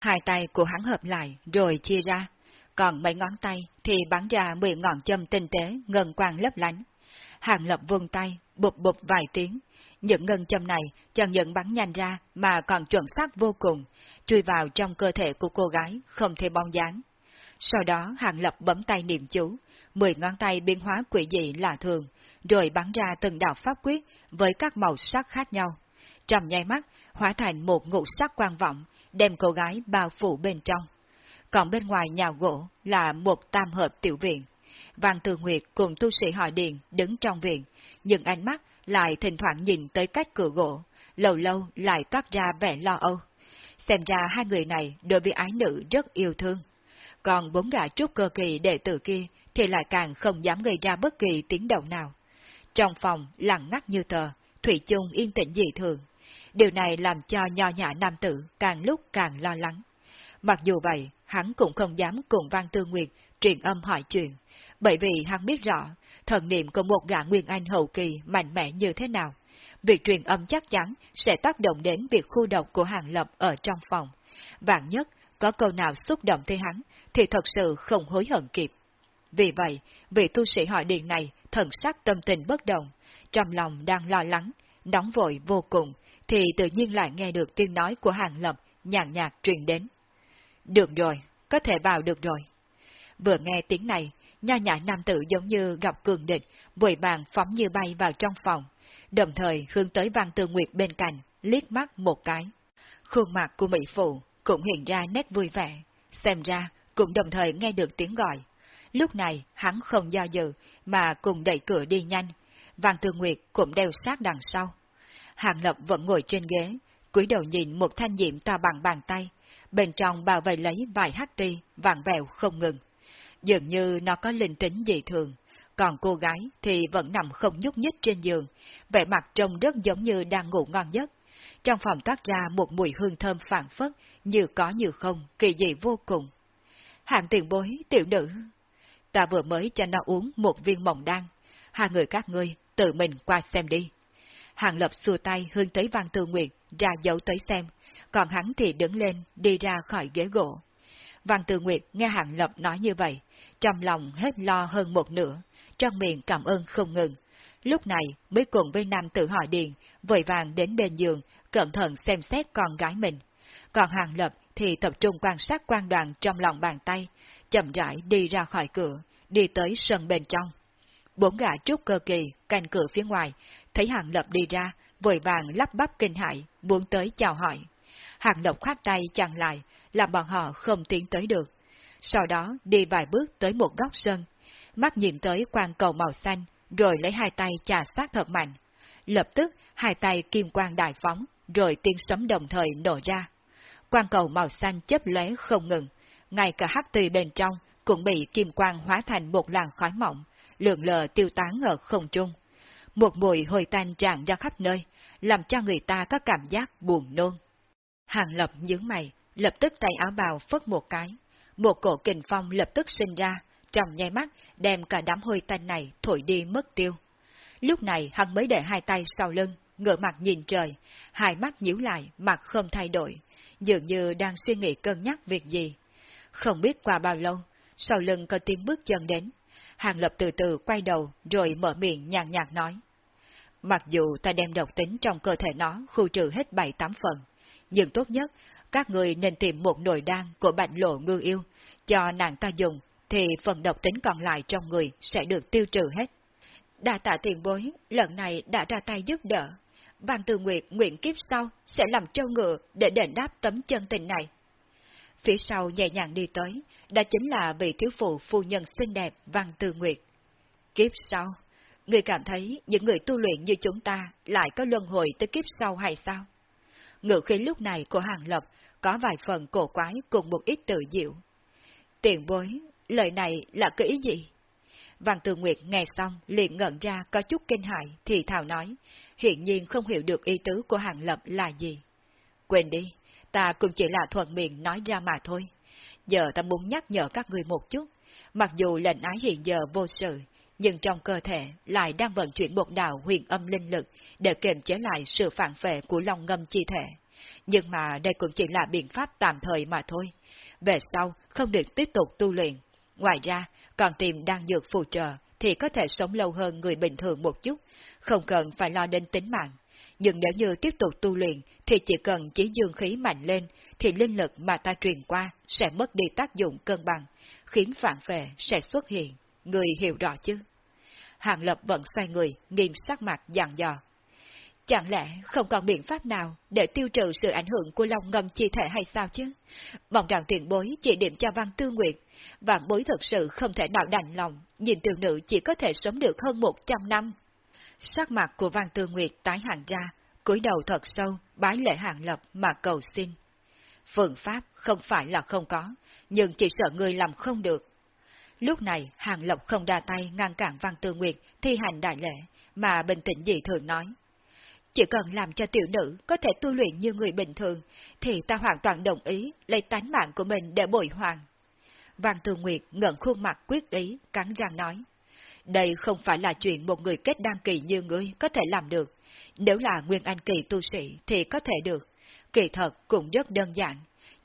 Hai tay của hắn hợp lại rồi chia ra, còn mấy ngón tay thì bắn ra mười ngọn châm tinh tế ngân quang lấp lánh. Hàng Lập vươn tay, bụp bụp vài tiếng. Những ngân châm này chẳng những bắn nhanh ra mà còn chuẩn xác vô cùng, chui vào trong cơ thể của cô gái, không thể bong dáng. Sau đó Hàng Lập bấm tay niệm chú, mười ngón tay biến hóa quỷ dị lạ thường, rồi bắn ra từng đạo pháp quyết với các màu sắc khác nhau. Trong nháy mắt, hóa thành một ngụ sắc quan vọng, đem cô gái bao phủ bên trong. Còn bên ngoài nhà gỗ là một tam hợp tiểu viện. vàng Từ Nguyệt cùng tu sĩ họ Điền đứng trong viện, những ánh mắt lại thỉnh thoảng nhìn tới cách cửa gỗ, lâu lâu lại toát ra vẻ lo âu. Xem ra hai người này đối với ái nữ rất yêu thương. Còn bốn gã trúc cơ kỳ đệ tử kia thì lại càng không dám gây ra bất kỳ tiếng động nào. Trong phòng lặng ngắt như tờ, Thủy chung yên tĩnh dị thường. Điều này làm cho nho nhã nam tử càng lúc càng lo lắng. Mặc dù vậy, hắn cũng không dám cùng Văn Tư Nguyệt truyền âm hỏi chuyện, bởi vì hắn biết rõ thần niệm của một gã Nguyên Anh hậu kỳ mạnh mẽ như thế nào. Việc truyền âm chắc chắn sẽ tác động đến việc khu độc của Hàng Lập ở trong phòng. Vạn nhất, có câu nào xúc động tới hắn, thì thật sự không hối hận kịp. Vì vậy, vị tu sĩ hỏi điện này thần sắc tâm tình bất động, trong lòng đang lo lắng, nóng vội vô cùng, thì tự nhiên lại nghe được tiếng nói của Hàng Lập nhàn nhạt truyền đến. Được rồi, có thể vào được rồi. Vừa nghe tiếng này, nha nhã nam tử giống như gặp cường địch, vội vàng phóng như bay vào trong phòng, đồng thời hướng tới Văn Tư Nguyệt bên cạnh, liếc mắt một cái. Khuôn mặt của Mỹ Phụ cũng hiện ra nét vui vẻ, xem ra cũng đồng thời nghe được tiếng gọi. Lúc này hắn không do dự, mà cùng đẩy cửa đi nhanh, Văn Tư Nguyệt cũng đeo sát đằng sau. Hàng Lập vẫn ngồi trên ghế, cúi đầu nhìn một thanh diệm to bằng bàn tay, bên trong bao vây lấy vài hắc ti, vàng vẹo không ngừng. Dường như nó có linh tính dị thường, còn cô gái thì vẫn nằm không nhúc nhích trên giường, vẻ mặt trông rất giống như đang ngủ ngon giấc. Trong phòng toát ra một mùi hương thơm phản phất, như có như không, kỳ dị vô cùng. Hạng tiền bối, tiểu nữ. Ta vừa mới cho nó uống một viên mộng đan. Hai người các ngươi, tự mình qua xem đi. Hàng Lập xua tay hướng tới Văn Tư Nguyệt, ra dấu tới xem, còn hắn thì đứng lên, đi ra khỏi ghế gỗ. Văn Tư Nguyệt nghe Hàng Lập nói như vậy, trong lòng hết lo hơn một nửa, trong miệng cảm ơn không ngừng. Lúc này mới cùng với nam tử hỏi điền, vội vàng đến bên giường, cẩn thận xem xét con gái mình. Còn Hàng Lập thì tập trung quan sát quan đoàn trong lòng bàn tay, chậm rãi đi ra khỏi cửa, đi tới sân bên trong. Bốn gã trúc cơ kỳ, canh cửa phía ngoài, thấy Hàng Lập đi ra, vội vàng lắp bắp kinh hại, muốn tới chào hỏi. Hàng Lập khoát tay chặn lại, làm bọn họ không tiến tới được. Sau đó đi vài bước tới một góc sân, mắt nhìn tới quan cầu màu xanh, rồi lấy hai tay chà sát thật mạnh. Lập tức, hai tay kim quang đại phóng, rồi tiếng sấm đồng thời nổ ra. Quan cầu màu xanh chớp lóe không ngừng, ngay cả hắc tì bên trong cũng bị kim quang hóa thành một làn khói mỏng, lượng lờ tiêu tán ở không trung. một mùi hôi tanh tràn ra khắp nơi, làm cho người ta có cảm giác buồn nôn. Hàng lập nhướng mày, lập tức tay áo bào phất một cái. Một cổ kình phong lập tức sinh ra, trong nháy mắt đem cả đám hôi tanh này thổi đi mất tiêu. Lúc này hắn mới để hai tay sau lưng, ngửa mặt nhìn trời, hai mắt nhíu lại, mặt không thay đổi, dường như đang suy nghĩ cân nhắc việc gì. Không biết qua bao lâu, sau lưng có tiếng bước chân đến. Hàng Lập từ từ quay đầu rồi mở miệng nhàn nhạt nói. Mặc dù ta đem độc tính trong cơ thể nó khu trừ hết bảy tám phần, nhưng tốt nhất các người nên tìm một nồi đan của bạch lộ ngư yêu, cho nàng ta dùng, thì phần độc tính còn lại trong người sẽ được tiêu trừ hết. Đa tạ tiền bối, lần này đã ra tay giúp đỡ. Văn Từ Nguyệt nguyện kiếp sau sẽ làm trâu ngựa để đền đáp tấm chân tình này. Phía sau nhẹ nhàng đi tới, đã chính là vị thiếu phụ phu nhân xinh đẹp Văn Từ Nguyệt. Kiếp sau, người cảm thấy những người tu luyện như chúng ta lại có luân hồi tới kiếp sau hay sao? Ngự khí lúc này của Hàng Lập có vài phần cổ quái cùng một ít tự diệu. Tiền bối, lời này là cái ý gì? Văn tường Nguyệt nghe xong liền ngẩn ra có chút kinh hại thì thào nói, hiện nhiên không hiểu được ý tứ của Hàng Lập là gì. Quên đi, ta cũng chỉ là thuận miệng nói ra mà thôi. Giờ ta muốn nhắc nhở các người một chút, mặc dù lệnh ái hiện giờ vô sự, nhưng trong cơ thể lại đang vận chuyển một đạo huyền âm linh lực để kiềm chế lại sự phản phệ của lòng ngâm chi thể. Nhưng mà đây cũng chỉ là biện pháp tạm thời mà thôi. Về sau, không được tiếp tục tu luyện. Ngoài ra, còn tìm đang dược phù trợ, thì có thể sống lâu hơn người bình thường một chút, không cần phải lo đến tính mạng. Nhưng nếu như tiếp tục tu luyện, thì chỉ cần chỉ dương khí mạnh lên, thì linh lực mà ta truyền qua sẽ mất đi tác dụng cân bằng, khiến phản vệ sẽ xuất hiện. Người hiểu rõ chứ? Hàng Lập vẫn xoay người, nghiêm sắc mặt dặn dò. Chẳng lẽ không còn biện pháp nào để tiêu trừ sự ảnh hưởng của lòng ngầm chi thể hay sao chứ? Mong rằng tiền bối chỉ điểm cho văn tư nguyệt. Vạn bối thật sự không thể nào đành lòng, nhìn tiểu nữ chỉ có thể sống được hơn một trăm năm. Sắc mặt của văn tư nguyệt tái hẳn ra, cúi đầu thật sâu, bái lễ hàng lập mà cầu xin. Phương pháp không phải là không có, nhưng chỉ sợ người làm không được. Lúc này, Hàng Lộc không đa tay ngăn cản Văn Tư Nguyệt thi hành đại lễ, mà bình tĩnh dị thường nói. Chỉ cần làm cho tiểu nữ có thể tu luyện như người bình thường, thì ta hoàn toàn đồng ý lấy tánh mạng của mình để bồi hoàng. Văn Tư Nguyệt ngẩn khuôn mặt quyết ý, cắn răng nói. Đây không phải là chuyện một người kết đăng kỳ như ngươi có thể làm được. Nếu là Nguyên Anh kỳ tu sĩ thì có thể được. Kỳ thật cũng rất đơn giản.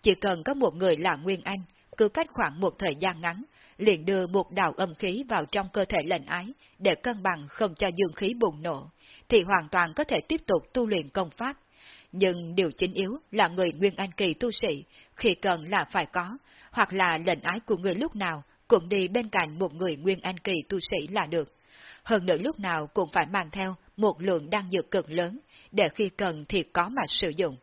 Chỉ cần có một người là Nguyên Anh, cứ cách khoảng một thời gian ngắn, liền đưa một đạo âm khí vào trong cơ thể lệnh ái để cân bằng không cho dương khí bùng nổ, thì hoàn toàn có thể tiếp tục tu luyện công pháp. Nhưng điều chính yếu là người Nguyên Anh kỳ tu sĩ, khi cần là phải có, hoặc là lệnh ái của người lúc nào cũng đi bên cạnh một người Nguyên Anh kỳ tu sĩ là được. Hơn nữa lúc nào cũng phải mang theo một lượng đan dược cực lớn, để khi cần thì có mà sử dụng.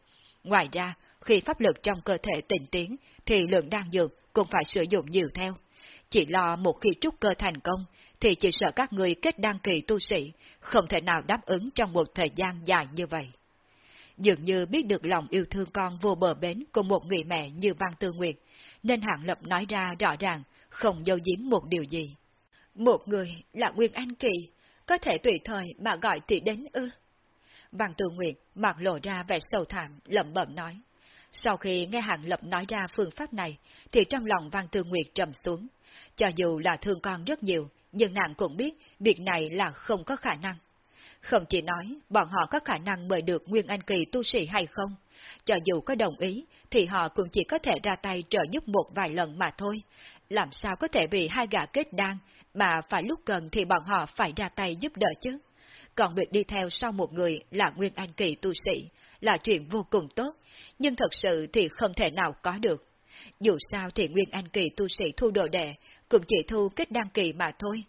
Ngoài ra, khi pháp lực trong cơ thể tỉnh tiến, thì lượng đan dược cũng phải sử dụng nhiều theo. Chỉ lo một khi trúc cơ thành công, thì chỉ sợ các người kết đăng kỳ tu sĩ, không thể nào đáp ứng trong một thời gian dài như vậy. Dường như biết được lòng yêu thương con vô bờ bến của một người mẹ như Văn Tư Nguyệt, nên Hạng Lập nói ra rõ ràng, không dâu giếm một điều gì. Một người là Nguyên Anh Kỳ, có thể tùy thời mà gọi tỷ đến ư. Văn Tư Nguyệt mặt lộ ra vẻ sầu thảm, lẩm bẩm nói. Sau khi nghe Hạng Lập nói ra phương pháp này, thì trong lòng Văn Tư Nguyệt trầm xuống. Cho dù là thương con rất nhiều, nhưng nàng cũng biết việc này là không có khả năng. Không chỉ nói bọn họ có khả năng mời được Nguyên Anh Kỳ tu sĩ hay không, cho dù có đồng ý, thì họ cũng chỉ có thể ra tay trợ giúp một vài lần mà thôi. Làm sao có thể bị hai gã kết đan, mà phải lúc cần thì bọn họ phải ra tay giúp đỡ chứ. Còn việc đi theo sau một người là Nguyên Anh Kỳ tu sĩ, là chuyện vô cùng tốt, nhưng thật sự thì không thể nào có được. Dù sao thì Nguyên Anh Kỳ tu sĩ thu đồ đệ, cũng chỉ thu kết đăng kỳ mà thôi.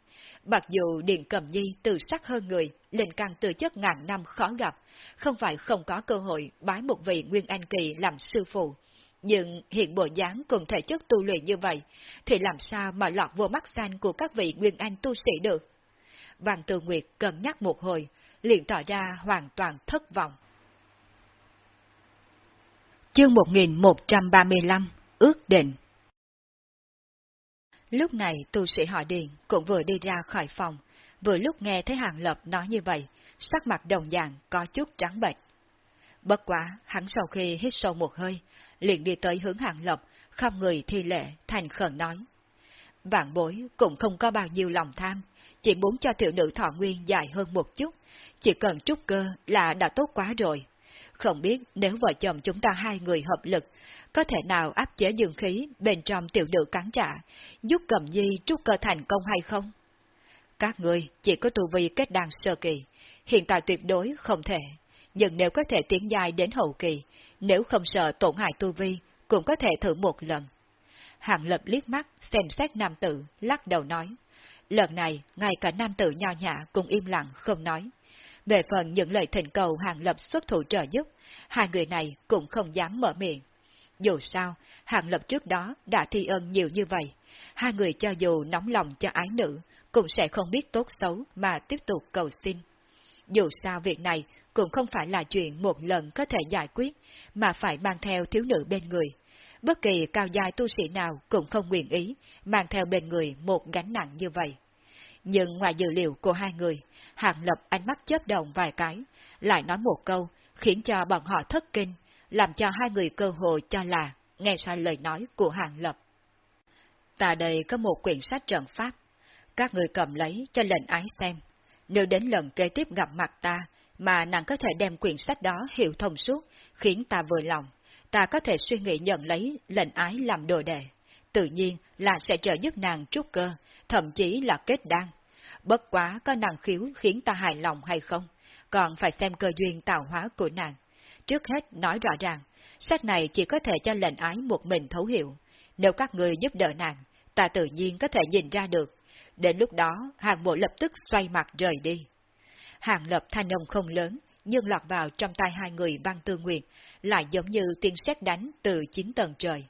Mặc dù Điện Cầm Nhi từ sắc hơn người, lên căn từ chất ngàn năm khó gặp, không phải không có cơ hội bái một vị Nguyên Anh Kỳ làm sư phụ. Nhưng hiện bộ dáng cùng thể chất tu luyện như vậy, thì làm sao mà lọt vô mắt xanh của các vị Nguyên Anh tu sĩ được? Vàng Tư Nguyệt cân nhắc một hồi, liền tỏ ra hoàn toàn thất vọng. Chương 1135 Ước định Lúc này tu sĩ họ Điền cũng vừa đi ra khỏi phòng, vừa lúc nghe thấy Hàng Lập nói như vậy, sắc mặt đồng dạng có chút trắng bệch. Bất quá, hắn sau khi hít sâu một hơi, liền đi tới hướng Hàng Lập, không người thi lệ, thành khẩn nói. Vạn bối cũng không có bao nhiêu lòng tham, chỉ muốn cho tiểu nữ thọ nguyên dài hơn một chút, chỉ cần trúc cơ là đã tốt quá rồi. Không biết nếu vợ chồng chúng ta hai người hợp lực, có thể nào áp chế dương khí bên trong tiểu nữ cắn trả, giúp cầm nhi trúc cơ thành công hay không? Các người chỉ có tu vi kết đan sơ kỳ, hiện tại tuyệt đối không thể. Nhưng nếu có thể tiến dài đến hậu kỳ, nếu không sợ tổn hại tu vi, cũng có thể thử một lần. Hàng lập liếc mắt, xem xét nam tử, lắc đầu nói. Lần này, ngay cả nam tử nho nhã cũng im lặng không nói. Về phần những lời thỉnh cầu Hàng Lập xuất thủ trợ giúp, hai người này cũng không dám mở miệng. Dù sao, Hàng Lập trước đó đã thi ân nhiều như vậy, hai người cho dù nóng lòng cho ái nữ, cũng sẽ không biết tốt xấu mà tiếp tục cầu xin. Dù sao việc này cũng không phải là chuyện một lần có thể giải quyết, mà phải mang theo thiếu nữ bên người. Bất kỳ cao giai tu sĩ nào cũng không nguyện ý mang theo bên người một gánh nặng như vậy. Nhưng ngoài dự liệu của hai người, Hàng Lập ánh mắt chớp động vài cái, lại nói một câu, khiến cho bọn họ thất kinh, làm cho hai người cơ hội cho là nghe sai lời nói của Hàng Lập. Ta đây có một quyển sách trận pháp, các người cầm lấy cho lệnh ái xem. Nếu đến lần kế tiếp gặp mặt ta, mà nàng có thể đem quyển sách đó hiểu thông suốt, khiến ta vừa lòng, ta có thể suy nghĩ nhận lấy lệnh ái làm đồ đệ. Tự nhiên là sẽ trợ giúp nàng trúc cơ, thậm chí là kết đan. Bất quá có nàng khiếu khiến ta hài lòng hay không, còn phải xem cơ duyên tạo hóa của nàng. Trước hết nói rõ ràng, sách này chỉ có thể cho lệnh ái một mình thấu hiểu. Nếu các người giúp đỡ nàng, ta tự nhiên có thể nhìn ra được. Đến lúc đó, hàng bộ lập tức xoay mặt rời đi. Hàng lập thanh âm không lớn, nhưng lọt vào trong tay hai người văn tư nguyện, lại giống như tiếng sét đánh từ chín tầng trời.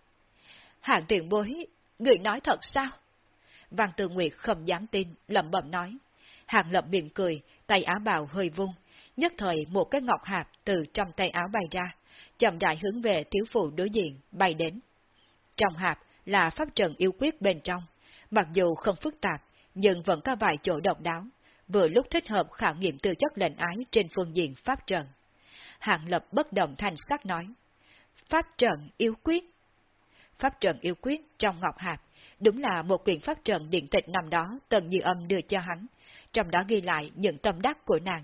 Hàng tiền bối, người nói thật sao? Văn Tư Nguyệt không dám tin, lẩm bẩm nói. Hàng lập mỉm cười, tay áo bào hơi vung, nhất thời một cái ngọc hạp từ trong tay áo bay ra, chậm rãi hướng về thiếu phụ đối diện, bay đến. Trong hạp là pháp trận yêu quyết bên trong, mặc dù không phức tạp, nhưng vẫn có vài chỗ độc đáo, vừa lúc thích hợp khảo nghiệm tư chất lệnh ái trên phương diện pháp trận. Hạng lập bất động thanh sắc nói, Pháp trận yêu quyết. Pháp trận yêu quyết trong ngọc hạp, đúng là một quyển pháp trận điện tịch năm đó Tần Như Âm đưa cho hắn, trong đó ghi lại những tâm đắc của nàng.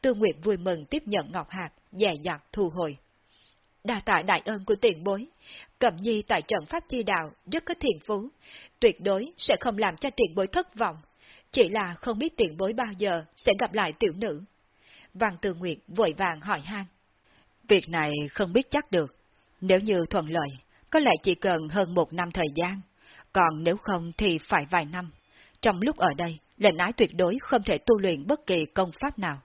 Tư Nguyệt vui mừng tiếp nhận ngọc hạp, dè dặt thu hồi. Đa tạ đại ơn của tiền bối, Cẩm Nhi tại trận pháp chi đạo rất có thiện phú, tuyệt đối sẽ không làm cho tiền bối thất vọng, chỉ là không biết tiền bối bao giờ sẽ gặp lại tiểu nữ. Văn Tư Nguyệt vội vàng hỏi han. Việc này không biết chắc được, nếu như thuận lợi, có lẽ chỉ cần hơn một năm thời gian, còn nếu không thì phải vài năm. Trong lúc ở đây, lệnh ái tuyệt đối không thể tu luyện bất kỳ công pháp nào.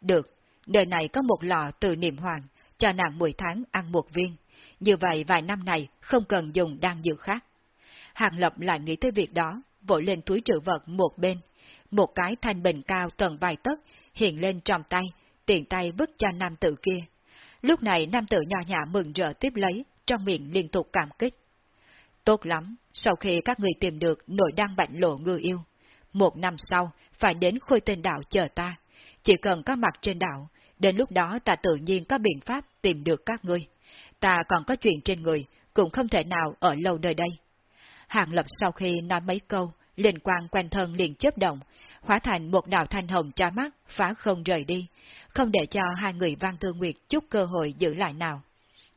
Được, đời này có một lọ từ niệm hoàng, cho nàng 10 tháng ăn một viên. Như vậy vài năm này không cần dùng đan dược khác. Hàng Lập lại nghĩ tới việc đó, vội lên túi trữ vật một bên. Một cái thanh bình cao tầng vài tấc hiện lên trong tay, tiện tay vứt cho nam tử kia. Lúc này nam tử nhỏ nhã mừng rỡ tiếp lấy, trong miệng liên tục cảm kích. Tốt lắm, sau khi các người tìm được nội đăng bệnh lộ ngư yêu, một năm sau phải đến khôi tên đạo chờ ta. Chỉ cần có mặt trên đảo, đến lúc đó ta tự nhiên có biện pháp tìm được các ngươi. Ta còn có chuyện trên người, cũng không thể nào ở lâu nơi đây. Hàng lập sau khi nói mấy câu, liên quang quanh thân liền chớp động, hóa thành một đạo thanh hồng cho mắt, phá không rời đi, không để cho hai người Văn thương Nguyệt chút cơ hội giữ lại nào.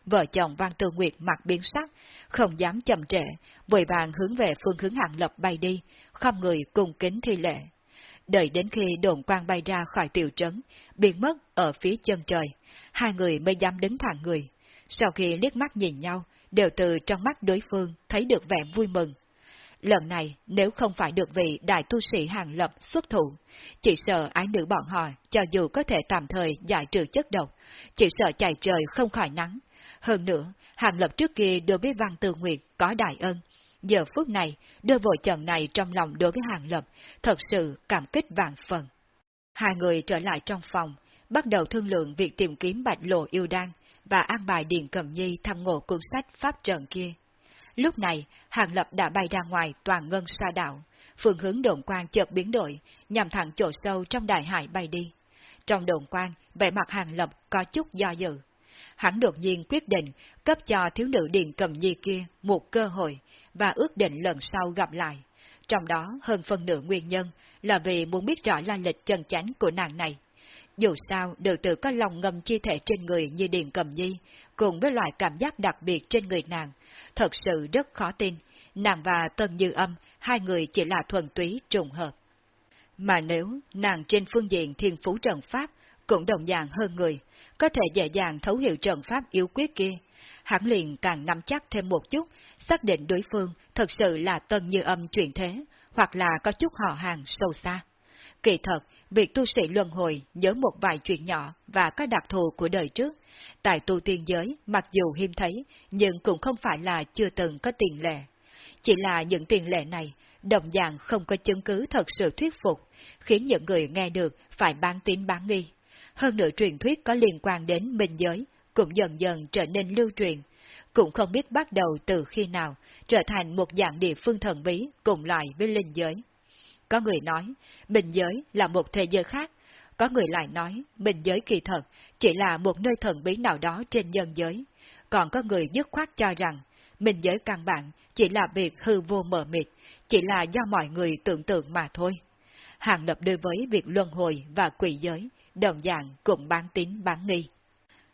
Vợ chồng Văn Tư Nguyệt mặt biến sắc, không dám chậm trễ, vội vàng hướng về phương hướng hàng lập bay đi, không người cùng kính thi lệ. Đợi đến khi đồn quang bay ra khỏi tiểu trấn, biến mất ở phía chân trời, hai người mới dám đứng thẳng người. Sau khi liếc mắt nhìn nhau, đều từ trong mắt đối phương thấy được vẻ vui mừng. Lần này, nếu không phải được vị đại tu sĩ hàng lập xuất thủ, chỉ sợ ái nữ bọn họ, cho dù có thể tạm thời giải trừ chất độc, chỉ sợ chạy trời không khỏi nắng. Hơn nữa, hàng lập trước kia đối với Văn Tư Nguyệt có đại ân. Giờ phút này, đưa vội chồng này trong lòng đối với hàng lập, thật sự cảm kích vạn phần. Hai người trở lại trong phòng, bắt đầu thương lượng việc tìm kiếm bạch lộ yêu đan, và an bài điền Cầm Nhi thăm ngộ cuốn sách Pháp trận kia. Lúc này, Hàng Lập đã bay ra ngoài toàn ngân xa đạo, phương hướng đồn quan chợt biến đổi, nhằm thẳng chỗ sâu trong đại hải bay đi. Trong đồn quan, vẻ mặt hàng lập có chút do dự. Hắn đột nhiên quyết định cấp cho thiếu nữ điện cầm nhi kia một cơ hội, và ước định lần sau gặp lại. Trong đó hơn phần nửa nguyên nhân là vì muốn biết rõ la lịch chân chánh của nàng này. Dù sao, đều tự có lòng ngầm chi thể trên người như Điện Cầm Nhi, cùng với loại cảm giác đặc biệt trên người nàng, thật sự rất khó tin, nàng và Tân Như Âm, hai người chỉ là thuần túy trùng hợp. Mà nếu nàng trên phương diện thiên phú trận pháp cũng đồng dạng hơn người, có thể dễ dàng thấu hiểu trận pháp yếu quyết kia, hắn liền càng nắm chắc thêm một chút, xác định đối phương thật sự là Tân Như Âm chuyển thế, hoặc là có chút họ hàng sâu xa. Kỳ thật, việc tu sĩ luân hồi nhớ một vài chuyện nhỏ và các đặc thù của đời trước, tại tu tiên giới mặc dù hiếm thấy, nhưng cũng không phải là chưa từng có tiền lệ. Chỉ là những tiền lệ này, đồng dạng không có chứng cứ thật sự thuyết phục, khiến những người nghe được phải bán tín bán nghi. Hơn nữa truyền thuyết có liên quan đến minh giới, cũng dần dần trở nên lưu truyền, cũng không biết bắt đầu từ khi nào trở thành một dạng địa phương thần bí cùng loại với linh giới. Có người nói, bình giới là một thế giới khác, có người lại nói, bình giới kỳ thật chỉ là một nơi thần bí nào đó trên nhân giới, còn có người dứt khoát cho rằng, bình giới căn bản chỉ là việc hư vô mờ mịt, chỉ là do mọi người tưởng tượng mà thôi. Hàng lập đối với việc luân hồi và quỷ giới, đồng dạng cũng bán tín bán nghi.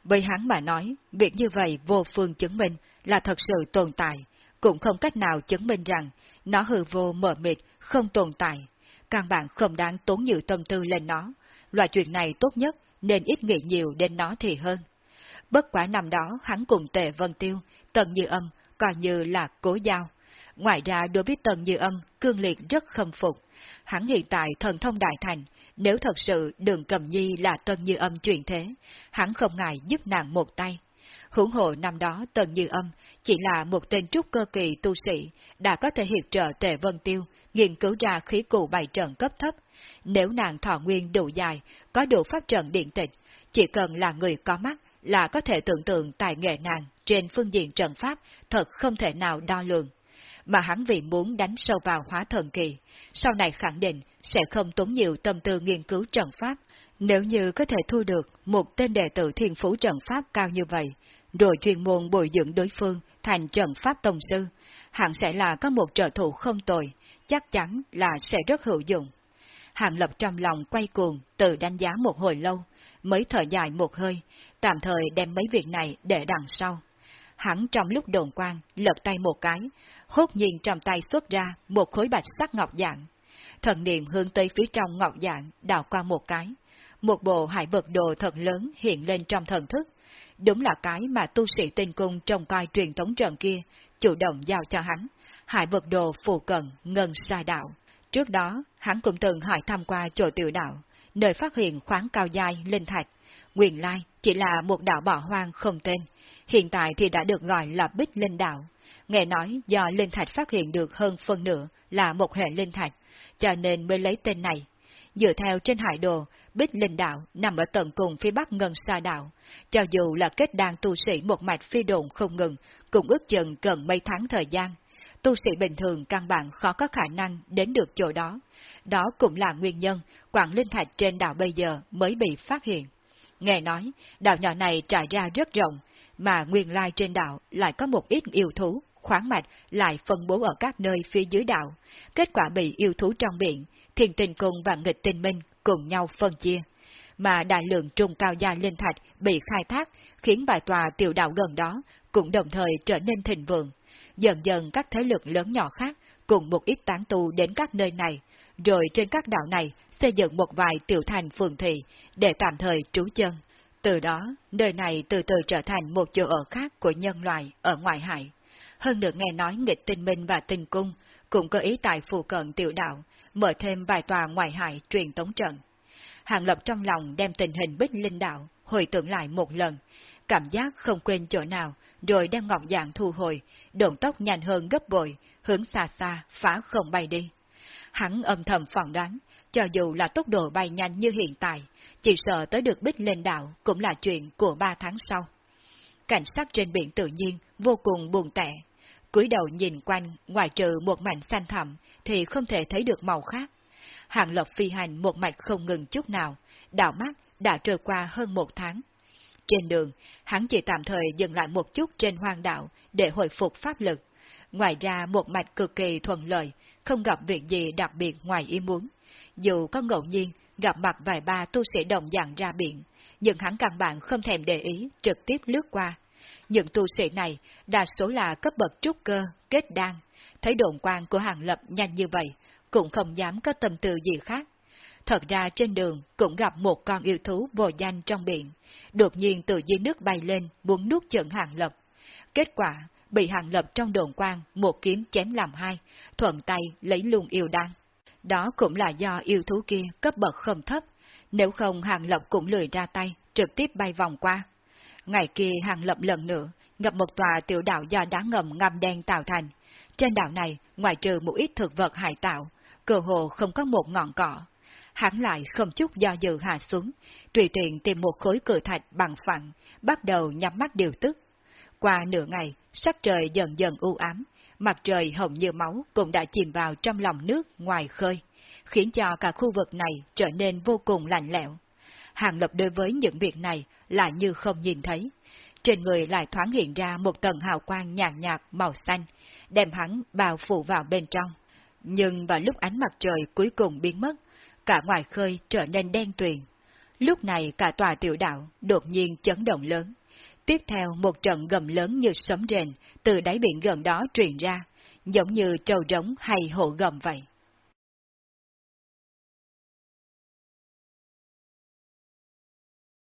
Với hắn mà nói, việc như vậy vô phương chứng minh là thật sự tồn tại, cũng không cách nào chứng minh rằng nó hư vô mờ mịt, không tồn tại. Càng bạn không đáng tốn nhiều tâm tư lên nó. Loại chuyện này tốt nhất nên ít nghĩ nhiều đến nó thì hơn. Bất quả năm đó hắn cùng tề vân tiêu, tần như âm, coi như là cố giao. Ngoài ra đối với tần như âm, cương liệt rất khâm phục. Hắn hiện tại thần thông đại thành, nếu thật sự đường cầm nhi là Tân như âm truyền thế, hắn không ngại giúp nàng một tay. Hưởng hộ năm đó Tần Như Âm chỉ là một tên trúc cơ kỳ tu sĩ, đã có thể hiệp trợ Tề Vân Tiêu nghiên cứu ra khí cụ bài trận cấp thấp. Nếu nàng thọ nguyên đủ dài, có đủ pháp trận điện tịch, chỉ cần là người có mắt là có thể tưởng tượng tài nghệ nàng trên phương diện trận pháp thật không thể nào đo lường. Mà hắn vì muốn đánh sâu vào hóa thần kỳ, sau này khẳng định sẽ không tốn nhiều tâm tư nghiên cứu trận pháp, nếu như có thể thu được một tên đệ tử thiên phú trận pháp cao như vậy, rồi chuyên môn bồi dưỡng đối phương thành trận pháp tông sư, hẳn sẽ là có một trợ thủ không tồi, chắc chắn là sẽ rất hữu dụng. Hàng lập trong lòng quay cuồng, tự đánh giá một hồi lâu, mới thở dài một hơi, tạm thời đem mấy việc này để đằng sau. Hắn trong lúc đồn quang lật tay một cái, hốt nhiên trong tay xuất ra một khối bạch sắc ngọc dạng. Thần niệm hướng tới phía trong ngọc dạng, đào qua một cái. Một bộ hải vật đồ thật lớn hiện lên trong thần thức, Đúng là cái mà tu sĩ tinh cung trong coi truyền thống trận kia, chủ động giao cho hắn, hải vật đồ phù cận, ngân sai đạo. Trước đó, hắn cũng từng hỏi thăm qua chỗ tiểu đạo, nơi phát hiện khoáng cao dai linh thạch. Nguyên lai chỉ là một đảo bỏ hoang không tên, hiện tại thì đã được gọi là Bích Linh Đạo. Nghe nói do linh thạch phát hiện được hơn phân nửa là một hệ linh thạch, cho nên mới lấy tên này. Dựa theo trên hải đồ, Bích Linh Đạo nằm ở tận cùng phía bắc ngân sa đảo. Cho dù là kết đàn tu sĩ một mạch phi đồn không ngừng, cũng ước chừng cần mấy tháng thời gian. Tu sĩ bình thường căn bản khó có khả năng đến được chỗ đó. Đó cũng là nguyên nhân quảng linh thạch trên đảo bây giờ mới bị phát hiện. Nghe nói, đảo nhỏ này trải ra rất rộng, mà nguyên lai trên đảo lại có một ít yêu thú, khoáng mạch lại phân bố ở các nơi phía dưới đảo. Kết quả bị yêu thú trong biển, thiền tình cung và nghịch tình minh cùng nhau phân chia. Mà đại lượng trung cao gia linh thạch bị khai thác, khiến vài tòa tiểu đảo gần đó cũng đồng thời trở nên thịnh vượng. Dần dần các thế lực lớn nhỏ khác cùng một ít tán tu đến các nơi này, rồi trên các đảo này xây dựng một vài tiểu thành phường thị để tạm thời trú chân. Từ đó, nơi này từ từ trở thành một chỗ ở khác của nhân loại ở ngoại hải. Hơn được nghe nói nghịch tinh minh và tinh cung cũng có ý tại phù cận tiểu đạo, mở thêm vài tòa ngoại hải truyền tống trận. Hàng Lập trong lòng đem tình hình bích linh đạo hồi tưởng lại một lần, cảm giác không quên chỗ nào, rồi đem ngọc dạng thu hồi, động tốc nhanh hơn gấp bội, hướng xa xa, phá không bay đi. Hắn âm thầm phỏng đoán, cho dù là tốc độ bay nhanh như hiện tại, chỉ sợ tới được bích lên đảo cũng là chuyện của ba tháng sau. Cảnh sát trên biển tự nhiên vô cùng buồn tẻ, cúi đầu nhìn quanh, ngoài trừ một mảnh xanh thẳm, thì không thể thấy được màu khác. Hàng Lập phi hành một mạch không ngừng chút nào, đảo mắt đã trôi qua hơn một tháng. Trên đường, hắn chỉ tạm thời dừng lại một chút trên hoang đạo để hồi phục pháp lực. Ngoài ra một mạch cực kỳ thuận lợi, không gặp việc gì đặc biệt ngoài ý muốn. Dù có ngẫu nhiên gặp mặt vài ba tu sĩ đồng dạng ra biển, nhưng hắn căn bản không thèm để ý, trực tiếp lướt qua. Những tu sĩ này đa số là cấp bậc trúc cơ, kết đan. Thấy đồn quan của hàng lập nhanh như vậy, cũng không dám có tâm tư gì khác. Thật ra trên đường cũng gặp một con yêu thú vô danh trong biển, đột nhiên từ dưới nước bay lên muốn nuốt chửng hàng lập. Kết quả, bị hàng lập trong đồn quan một kiếm chém làm hai, thuận tay lấy luôn yêu đan. Đó cũng là do yêu thú kia cấp bậc không thấp, nếu không hàng lập cũng lười ra tay, trực tiếp bay vòng qua. Ngày kia hàng lập lần nữa, ngập một tòa tiểu đảo do đá ngầm ngầm đen tạo thành. Trên đảo này, ngoài trừ một ít thực vật hải tạo, cơ hồ không có một ngọn cỏ. Hắn lại không chút do dự hạ xuống, tùy tiện tìm một khối cửa thạch bằng phẳng, bắt đầu nhắm mắt điều tức. Qua nửa ngày, sắc trời dần dần u ám, mặt trời hồng như máu cũng đã chìm vào trong lòng nước ngoài khơi, khiến cho cả khu vực này trở nên vô cùng lạnh lẽo. Hàng Lập đối với những việc này là như không nhìn thấy. Trên người lại thoáng hiện ra một tầng hào quang nhàn nhạt màu xanh, đem hắn bao phủ vào bên trong. Nhưng vào lúc ánh mặt trời cuối cùng biến mất, cả ngoài khơi trở nên đen tuyền. Lúc này cả tòa tiểu đạo đột nhiên chấn động lớn. Tiếp theo một trận gầm lớn như sấm rền từ đáy biển gần đó truyền ra, giống như trâu rống hay hộ gầm vậy.